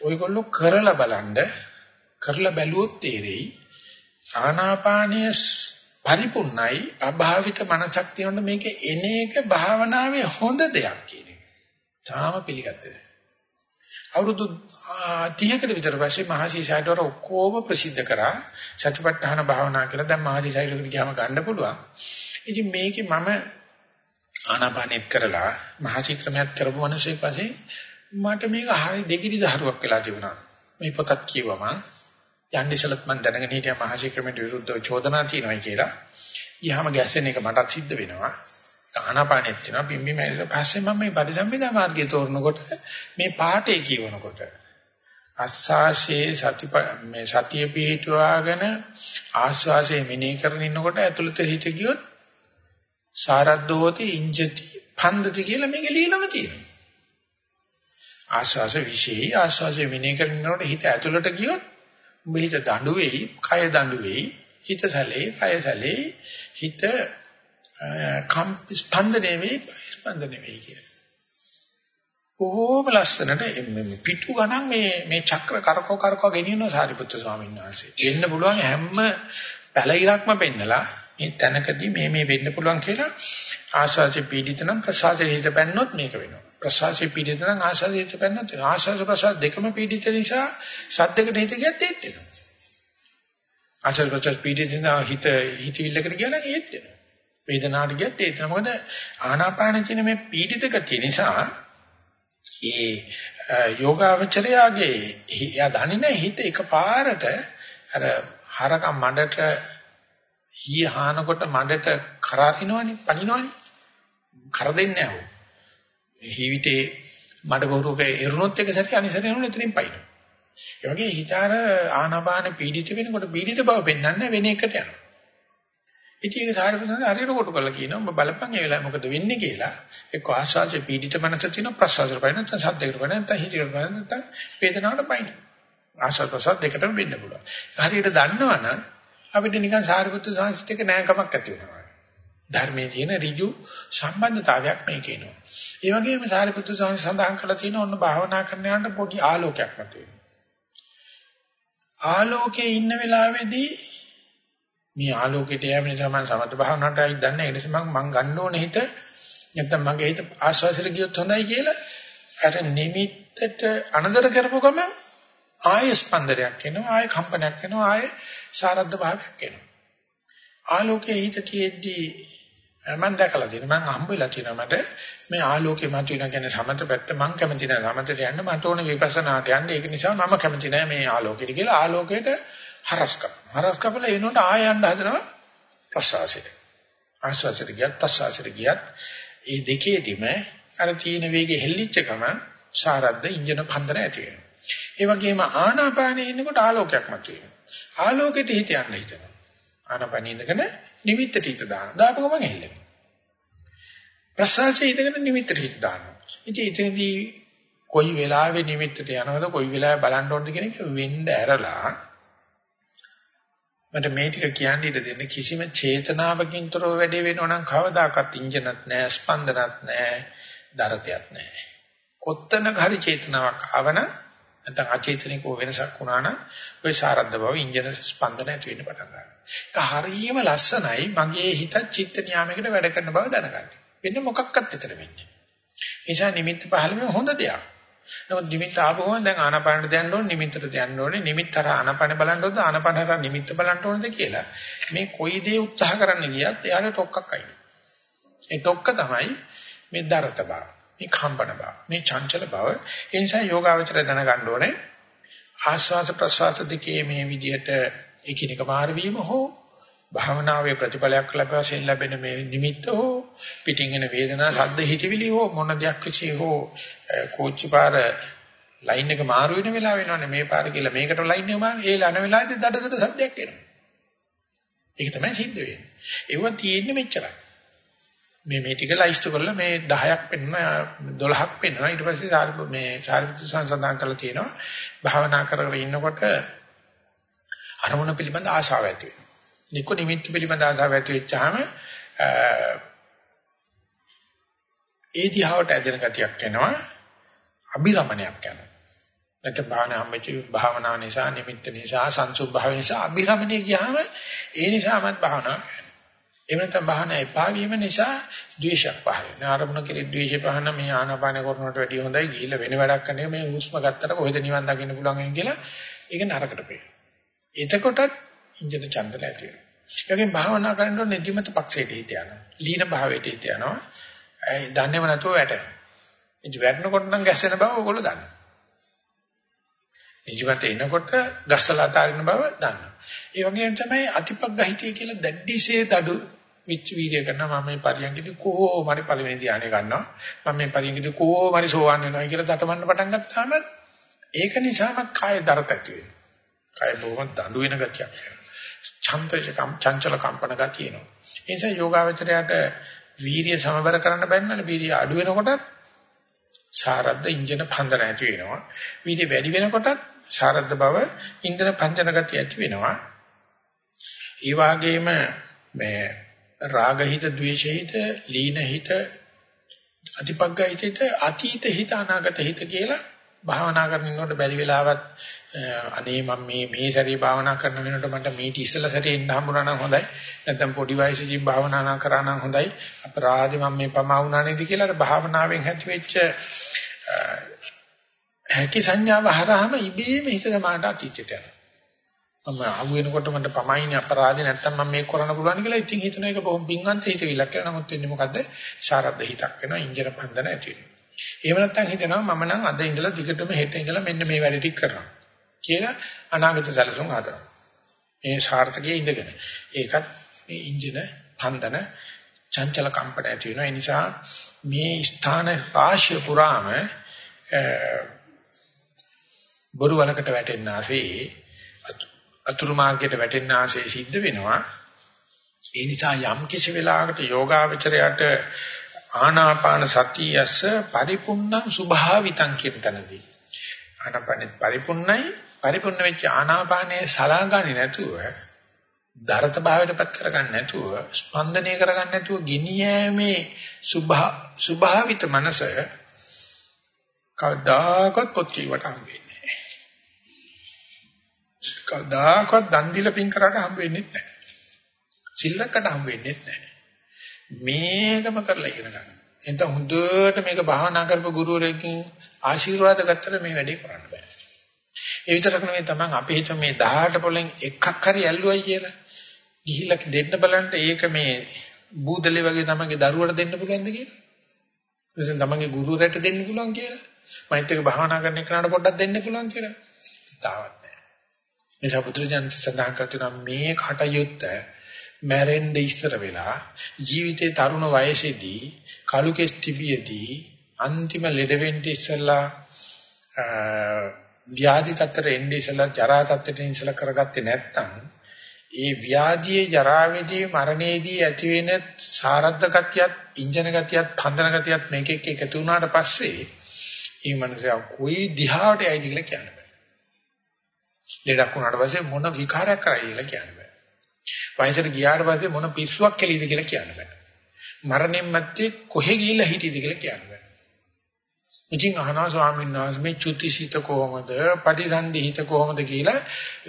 ඔයගොල්ලෝ කරලා බලන්න කරලා බැලුවොත් තේරෙයි ආනාපානීය පරිපූර්ණයි අභාවිත මනසක් තියෙනොත් මේක එන එක භාවනාවේ හොඳ දෙයක් කියන තාම පිළිගත්තේ නැහැ. අවුරුදු 30කට විතර පස්සේ මහසීසයිඩ් වල ඔක්කොම ප්‍රසිද්ධ කරා සතිපට්ඨාන භාවනා කියලා දැන් මහසීසයිඩ් ගියාම ගන්න පුළුවන්. ඉතින් මේකේ මම ආනාපානෙත් කරලා මහසී ක්‍රමයක් කරපු මිනිස්සෙක් පස්සේ මට මේක හරි දෙගිඩි දහරුවක් වෙලා තිබුණා. මේ පොතක් කියවම යන්නේ ඉස්සලත් මම දැනගෙන හිටියා මහසී ක්‍රමයට විරුද්ධව චෝදනා තියෙනවා කියලා. ඊහාම ගැස්සෙන එක මටත් සිද්ධ වෙනවා. ආනාපානෙත් වෙනවා පිම්බි මැරිලා පස්සේ මම මේ පරිසම්පදා මාර්ගය තෝරනකොට මේ පාඨය කියවනකොට අස්සාසේ සති මේ සතිය පිහිටුවාගෙන ආස්වාසේ මෙනෙහි කරගෙන ඉන්නකොට ඇතුළත හිත ගියොත් සාරද්දෝති ඉංජති පන්දති කියලා මේක ලියලම තියෙනවා ආස්වාස විශේෂයි ආස්වාසේ මෙනෙහි කරගෙන ඉන්නකොට හිත ඇතුළට ගියොත් උඹ හිත දඬු වෙයි කය දඬු වෙයි හිත සැලේ කය සැලේ හිත කම්ප ස්පන්දනය වෙයි ස්පන්දනය වෙයි කියන. කොහොම ලස්සනට පිටු ගණන් මේ මේ චක්‍ර කරකෝ කරකෝ ගෙනියනවා සාරිපුත්‍ර ස්වාමීන් වහන්සේ. වෙන්න පුළුවන් හැම පැලිරක්ම පෙන්නලා මේ තැනකදී මේ මේ වෙන්න පුළුවන් කියලා ආශාසෙ පීඩිත නම් ප්‍රසාසෙ හිත පැන්නොත් මේක වෙනවා. ප්‍රසාසෙ පීඩිත නම් ආශාසෙ හිත පැන්නොත් ආශාස ප්‍රසාස දෙකම පීඩිත නිසා සද්දකට හිත ගියත් ඒත් වෙනවා. ආශාස ප්‍රසාස පීඩිත නම් හිත හිතවිල්ලකට ගියා නම් ඒත් වෙනවා. වේදනාවට ගියත් ඒ තමයි මොකද ආනාපාන කියන මේ පීඩිත ගතිය නිසා ඒ යෝගාවචරයාගේ එයා දන්නේ නැහැ හිත එකපාරට අර හරකම් මඩට හී හානකොට මඩට කරාරිනවනේ පනිනවනේ කර දෙන්නේ නැහැ. හිවිතේ මඩ ගොරුක එරුණොත් එක සැරේ අනිසරේ එරුණොත් එතනින් පයින්නවා. ඒ වගේ හිතාර ආනාපාන පීඩිත වෙනකොට පීඩිත බව පෙන්වන්නේ වෙන එකට යනවා. ඉතින් ඒක සාරිපුත්‍රයන් හරියට කොට කරලා කියනවා ඔබ බලපන් ඒ වෙලාවේ මොකද වෙන්නේ කියලා. එක්ක ආශාසයේ පීඩිත මනස තියෙන ප්‍රසවාසයට පයින් නැත්නම් සද්දයකට පයින් නැත්නම් හිතකට පයින් නැත්නම් වේදනාවට පයින්. ආශාස ප්‍රසවාස දෙකටම වෙන්න පුළුවන්. හරියට දන්නවනම් අපිට නිකන් සාරිපුත්‍ර සංස්කෘතික එක නෑකමක් ඇති වෙනවා. ධර්මයේ තියෙන ඍජු සම්බන්ධතාවයක් මේකේනවා. ඒ වගේම සාරිපුත්‍ර සංස්කෘතික සඳහන් කරලා තියෙන ඔන්න භාවනා කරන යනකොට පොඩි ආලෝකයක් මතුවෙනවා. ආලෝකයේ ඉන්න වෙලාවේදී මේ ආලෝකයට යෑම නිසා මම සමත භාවනාවටයි දන්නේ ඒ නිසා මම මං ගන්න ඕනේ හිත නැත්තම් මගේ හිත ආශ්වාසයට ගියොත් හොඳයි කියලා අර නිමිත්තට අනදර කරපු ගම ආය ස්පන්දනයක් එනවා ආය කම්පනයක් එනවා ආය සාරද්ද භාවයක් එනවා ආලෝකයේ හිත තියෙද්දී මම දැකලා තියෙනවා මම හම්බෙලා තියෙනවා මට මේ ආලෝකේ මත වෙන කියන්නේ සමත පැත්ත මම කැමති නැහැ සමතට යන්න මට ඕනේ විපස්සනාට යන්න ඒක නිසා මම කැමති නැහැ මේ ආලෝකෙට කියලා ආලෝකයට හරස් කරනවා. හරස් කපලා එනකොට ආය යන්න හදනවා ප්‍රසවාසයට. ආශ්වාසයට ගියත් ප්‍රසවාසයට ගියත් ඒ දෙකේදීම අර තීන වේගෙ හෙල්ලිච්ච ගම සාරද්ද ඉන්ජන පන්දර ඇති වෙනවා. ඒ වගේම ආනාපානයේ ඉන්නකොට ආලෝකයක් මතුවෙනවා. ආලෝකෙට හිත යන්න හිතනවා. ආනාපානයේ ඉඳගෙන නිමිත්තට හිත දානවා. දාපු ගමන් හෙල්ලෙනවා. ප්‍රසවාසයේ ඉඳගෙන නිමිත්තට හිත දානවා. ඉතින් එතනදී කොයි වෙලාවෙ නිමිත්තට යනවද කොයි වෙලාවෙ බලන්න ඕනද කියන එක වෙන්න ඇරලා මට මේ ටික කියන්න ඉඩ දෙන්න කිසිම චේතනාවකින් තොරව වැඩේ වෙනවා නම් කවදාකවත් ඉන්ජනත් නැහැ ස්පන්දනත් නැහැ දරතයක් නැහැ කොත්තනක හරි චේතනාවක් ආවන නැත්නම් අචේතනිකව වෙනසක් වුණා නම් ওই සාරද්ද බව ඉන්ජන ස්පන්දන ඇති වෙන්න පටන් ගන්නවා. ඒක හරියම ලස්සනයි මගේ හිත චිත්ත නියාමයකට වැඩ කරන බව දැනගන්න. වෙන මොකක්වත් විතර වෙන්නේ නිසා නිමිත්ත පහළම හොඳ දෙයක්. නමුත් නිමිත්ත ආවම දැන් ආනාපානට දැනන්න ඕනේ නිමිත්තට දැනන්න ඕනේ නිමිත්තර ආනාපාන බලන්න ඕනද ආනාපානට නිමිත්ත බලන්න ඕනද කියලා. මේ කොයි දේ උත්සාහ කරන්න ගියත් එයාට ටොක්ක්ක් අයින ඒ ටොක්ක තමයි මේ දරත බව. මේ කම්පන බව මේ චංචල බව. ඒ නිසා යෝගාවචරය දැනගන්න ඕනේ ආස්වාද ප්‍රසවාස දෙකේ මේ විදිහට එකිනෙක මාරු වීම හෝ භාවනාවේ ප්‍රතිඵලයක් ලැබවසෙන් ලැබෙන මේ නිමිත්ත හෝ පිටින් එන වේදනා ශබ්ද හිතවිලි හෝ මොන දෙයක් කිසි හෝ කෝච්චි පාර ලයින් එක මාරු වෙන වෙලාව වෙනවනේ මේ පාර කියලා. මේකට ලයින් එක මාරු ඒ ලන වෙලාවේදී දඩ දඩ සද්දයක් එනවා. ඒක තමයි සිද්ධ වෙන්නේ. ඒව තියෙන්නේ මෙච්චරයි. මේ මේ ටික ලයිස්ට් කරලා මේ 10ක් පෙන්වනවා 12ක් පෙන්වනවා ඊට පස්සේ සාරිප මේ සාරිපුත්‍ර සංසඳාන් කරලා තියෙනවා. භාවනා කරගෙන ඉන්නකොට අරමුණ පිළිබඳ ආශාව ඇති වෙනවා. නිකු නිමිත්ත පිළිබඳ ආසාව ඇති වෙච්චාම ඒ දිහාවට ඇදෙන ගතියක් එනවා. අභිරමණයක් යනවා. නැත්නම් භාවනා හම්බෙච්ච භාවනාව නිසා නිමිත්ත නිසා සංසුප් භාව නිසා අභිරමණය ගියාම ඒ නිසාමත් භාවනාව එහෙම නැත්නම් භාවනා එපා වීම නිසා ද්වේෂයක් පහළ වෙනවා ආරමුණ කෙරේ ද්වේෂය පහන මේ ආනාපාන කරනවට වැඩිය හොඳයි ගිහිල්ලා වෙන වැඩක් කරන්නේ මේ හුස්ම ගත්තට කොහෙද නිවන් දකින්න පුළුවන් වෙන කියලා ඒක නරකට පේනවා එතකොටත් ඉන්ජන චන්දල ඇති වෙනවා. ඒකෙන් භාවනා කරනකොට නිදිමත පක්ෂයට හිත යනවා. ලීන භාවයට හිත යනවා. ඒ දන්නේම නැතුව වැටෙනවා. ඉතින් වැටෙනකොට නම් ගැස්සෙන බව ඕගොල්ලෝ දන්නවා. නිදිමත එනකොට ගස්සලා අතාරින බව දන්නවා. ඒ වගේම තමයි අතිපග්ගහිතය කියලා දැඩිසේ දඩු විච් වීර්ය කරනවා මම මේ පරියන්කදී කොහොම හරි පළවෙනි ධානය ගන්නවා මම මේ පරියන්කදී කොහොම හරි සෝවන් වෙනවා කියලා දඩමන්න පටන් ගත්තාම ඒක නිසාම කාය දරත ඇති වෙනවා. කාය බොහොම දඬු වෙන ගතියක්. චන්තජකම් චංචල කම්පන ගතිය එනවා. ඒ නිසා යෝගාවචරයට වීරිය සමබර කරන්න බැන්නල වීරිය අඩු වෙනකොටත් සාරද්ද ඉන්ජන පන්දන ඇති වෙනවා. වීරිය වැඩි වෙනකොටත් සාරද්ද බව ඉන්ධන පන්දන ගතිය ඇති වෙනවා. ඒ වගේම මේ රාගහිත, ද්වේෂහිත, ලීනහිත, අතිපග්ගහිත, අතීත හිත, අනාගත හිත කියලා භාවනා කරනකොට බැරි වෙලාවත් අනේ මම මේ මේ සැරේ භාවනා කරන වෙනකොට මට මේටි ඉස්සලා සැරේ එන්න හම්බුනා නම් හොඳයි. නැත්නම් පොඩි වයසේදී භාවනා නම් කරා නම් හොඳයි. අපරාධි මම මේ පමා වුණා නේද කියලා අර භාවනාවෙන් ඇති වෙච්ච හැකි සංඥාව හරහාම ඉබේම හිත සමානට අතීතයට යනවා. මම අහු වෙනකොට මට පමයිනේ අපරාධි නැත්නම් මම මේක කරන්න පුළුවන් කියලා ඉතින් හිතන එක බොහොම පිංගන්ත හිතවිලක් කියලා නමුත් වෙන්නේ මොකද්ද ශාරද්ද හිතක් වෙනවා ඉන්ජර බන්ධන ඇති වෙනවා එහෙම නැත්නම් හිතනවා මම නම් අද ඉඳලා දිගටම හෙට ඉඳලා මෙන්න මේ වැඩ ටික කරනවා කියලා අනාගත සැලසුම් හදනවා. මේ සාර්ථකයේ ඉඳගෙන. ඒකත් මේ ඉන්ජින පන්දන චංචල කම්පන ඇති වෙනවා. ඒ නිසා මේ ස්ථාන රාශිය පුරාම බොරු වලකට වැටෙන්න ආසේ අතුරු මාර්ගයට වැටෙන්න ආසේ සිද්ධ වෙනවා. ඒ නිසා යම් කිසි වෙලාවකට යෝගාවචරයට ආනාපාන සතියස්ස පරිපුන්නං සුභාවිතං කියන තැනදී ආනාපානෙත් පරිපුන්නයි පරිපූර්ණ වෙච්ච ආනාපානයේ සලාගන්නේ නැතුව දරත භාවයටපත් කරගන්න නැතුව ස්පන්දනය කරගන්න නැතුව ගිනියෑමේ සුභා සුභාවිත මනස කවදාකවත් පොත් කියවට හම් වෙන්නේ නැහැ. කවදාකවත් දන් දීලා පින් කරාට හම් වෙන්නේ නැහැ. සිල්ලකට හම් වෙන්නේ නැහැ. මේකම කරලා ඉගෙන ගන්න. එතන හොඳට මේක භාවනා කරපු ගුරුවරයෙක්ගෙන් ආශිර්වාද ගත්තට මේ වැඩේ කරන්න බෑ. ඒ විතරක් නෙවෙයි තමන් අපි හිත මේ 18 පොලෙන් එකක් හරි ඇල්ලුවයි කියලා. ගිහිල්ලා දෙන්න බලන්න ඒක මේ බූදලේ වගේ තමන්ගේ දරුවට දෙන්න පුළුවන්ද කියලා. එතෙන් තමන්ගේ ගුරුවරට දෙන්න පුළුවන් කියලා. මෛත් එක භාවනා කරන එකට පොඩ්ඩක් දෙන්න පුළුවන් කියලා. තාවත් නෑ. එනිසා පුදුරජන සඳහන් කරන මේ කටයුත්ත මැරෙන්න ඉස්සර වෙලා ජීවිතේ තරුණ වයසේදී කලු කෙස් තිබියදී අන්තිම ලෙඩ වෙන්න ඉස්සලා ව්‍යාධි තත්තර එන්නේ ඉස්සලා ජරා තත්තර ඉස්සලා කරගත්තේ නැත්නම් ඒ ව්‍යාධියේ ජරාවේදී මරණයේදී ඇති වෙන සාරද්ද ගතියත් ඉන්ජන ගතියත් පන්දන ගතියත් මේක එක්ක එකතු වුණාට පස්සේ මේ මනසයා කොයි දිහාවට යයිද කියලා කියන්න බෑ. ලෙඩක් වුණාට පස්සේ මොන විකාරයක් කරයිද කියලා කියන්න බෑ. වයසට ගියාට පස්සේ මොන පිස්සුවක් කෙලීද කියලා කියන්න බෑ. මරණයෙන් මැත්තේ කොහෙ ගිහිල්ලා හිටියද කියලා කියන්න බෑ. ඉතින් අහනවා ස්වාමීන් වහන්සේ මේ චුතිසිත කොහොමද, පටිසන්ධිහිත කොහොමද කියලා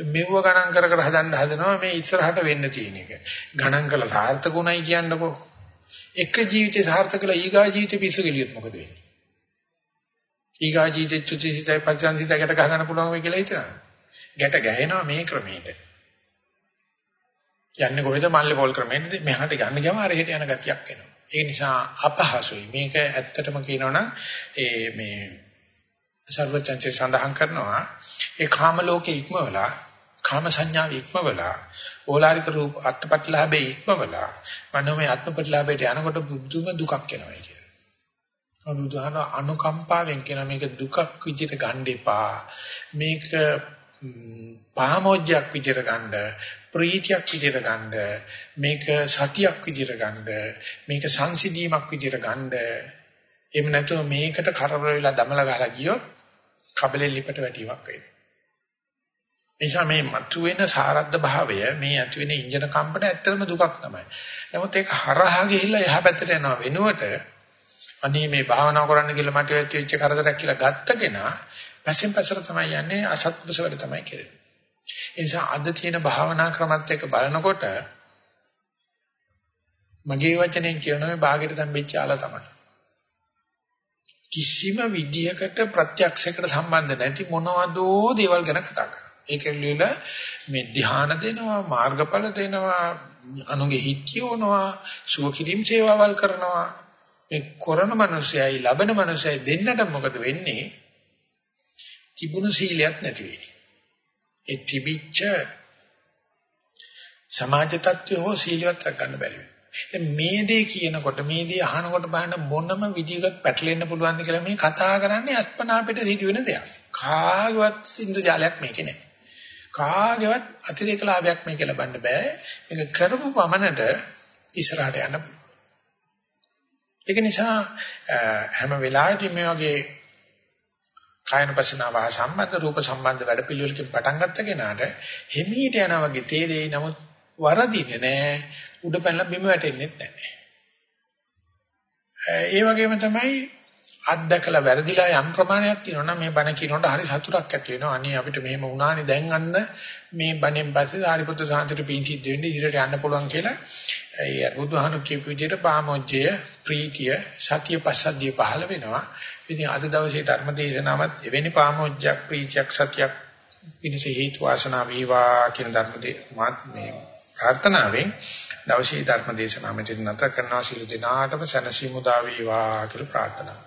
මෙව ගණන් කර කර හදන්න හදනවා මේ ඉස්සරහට වෙන්න තියෙන එක. ගණන් කළ සාර්ථකුණයි කියන්නකෝ. එක ජීවිතේ සාර්ථකලා ඊගා ජීවිතේ පිස්සු කෙලියොත් මොකද වෙන්නේ? ඊගා ජීවිතේ චුතිසිතයි පටිසන්ධිහිතයි ගැට ගහගන්න පුළුවන් වෙයි කියලා හිතනවා. ගැට ගැහෙනවා මේ ක්‍රමයට. යන්නේ කොහෙද මල්ලේ පොල් ක්‍රමෙන්ද මෙහාට යන්න ගියාම අර හෙට යන ගතියක් එනවා. ඒ නිසා අපහසුයි. මේක ඇත්තටම කියනවනම් ඒ මේ සර්වචන්චේ සඳහන් කරනවා ඒ කාම ලෝකේ ඉක්මවලා කාම සංඥා ඉක්මවලා ඕලාරික රූප අත්පත්ලාභේ ඉක්මවලා මනෝමය ආත්මපත්ලාභයට යනකොට බුදුම දුකක් එනවා කියලා. අනුදාන අනුකම්පාවෙන් කියන මේක දුකක් විදිහට ගන්න එපා. මේක පාමෝජ්ජයක් විදිහට ගන්න ප්‍රීතියක් විදිහට ගන්න මේක සතියක් විදිහට ගන්න මේක සංසිඳීමක් විදිහට ගන්න එහෙම නැතුව මේකට කරදර වෙලා දමලා ගහලා ගියොත් කබලෙ ලිපට වැටීමක් වෙනවා නිසා මේ මතුවෙන සාරද්ද භාවය මේ ඇති වෙන ඉන්ජන කම්පන ඇත්තටම දුකක් තමයි. නමුත් ඒක හරහා ගිහිල්ලා එහා පැත්තට යනවා වෙනුවට අනේ මේ භාවනා කරන්න කියලා මට වෙච්ච කරදරයක් කියලා ගත්ත කෙනා පස්සෙන් පස්සට තමයි යන්නේ අසත්පුරුෂ වැඩ තමයි කරන්නේ. ඒ නිසා අද තියෙන භාවනා ක්‍රමත් එක්ක බලනකොට මගේ වචනෙන් කියනවා මේ ਬਾගෙට තම්බෙච්ච ආලා තමයි. කිසිම විදියකට ප්‍රත්‍යක්ෂයකට සම්බන්ධ නැති මොනවදෝ දේවල් ගැන කතා කරනවා. ඒකෙල්ලෙල මේ ධ්‍යාන දෙනවා, මාර්ගඵල දෙනවා, අනුගේ හිත් කියවනවා, සුව කිරීම සේවාවල් කරනවා. මේ කරන මිනිස්සයයි ලබන මිනිස්සයයි දෙන්නට මොකද වෙන්නේ? තිබුණු සීලයක් නැති වෙයි. ඒ තිබිච්ච සමාජ තත්ත්වය හෝ සීලවත් රැකගන්න බැරි වෙනවා. මේ දේ කියනකොට මේ දේ අහනකොට බලන්න මොනම විදිහකට පැටලෙන්න පුළුවන්ද කියලා මේ කතා කරන්නේ අස්පනා පිට සිදුවෙන දෙයක්. කාගේවත් සින්දු ජාලයක් මේකේ නැහැ. කාගේවත් අතිරේක ලාභයක් මේක ලබන්න බෑ. මේක කරපු පමණට ඉස්සරහට යන්න පුළුවන්. ඒක නිසා හැම වෙලාවෙදී මේ වගේ කායන පස්සනාව හා සම්බන්ධ රූප සම්බන්ධ වැඩ පිළිවෙලකින් පටන් ගත්ත කෙනාට හිමීට යනා වගේ තේරෙයි නමුත් වරදින්නේ නැහැ උඩ පැනලා බිම වැටෙන්නේ නැහැ. ඒ වගේම තමයි අත්දකලා වැරදිලා යම් ප්‍රමාණයක් තියෙනවා මේ බණ කියනකොට හරි සතුටක් ඇති වෙනවා. අනේ අපිට මෙහෙම වුණානේ දැන් අන්න මේ බණෙන් පස්සේ සාරිපුත්‍ර සාන්තිට පිංචිත් දෙන්නේ ඉදිරියට යන්න පුළුවන් කියලා. ඒ බුදුහාමුදුරු කියපු විදිහට පාමොජ්ජය, ප්‍රීතිය, සතිය පස්සද්ධිය පහළ වෙනවා. ඉතින් අද දවසේ ධර්ම දේශනාවත් එවැනි පාමොජ්ජක්, ප්‍රීතියක්, සතියක් පිණිස හේතු වාසනා වේවා කියන ධර්ම මේ ප්‍රාර්ථනාවෙන් දවසේ ධර්ම දේශනාව මෙතන නැත. කරනවා සිළු දිනාටම සනසීමු දා වේවා කියලා ප්‍රාර්ථනා.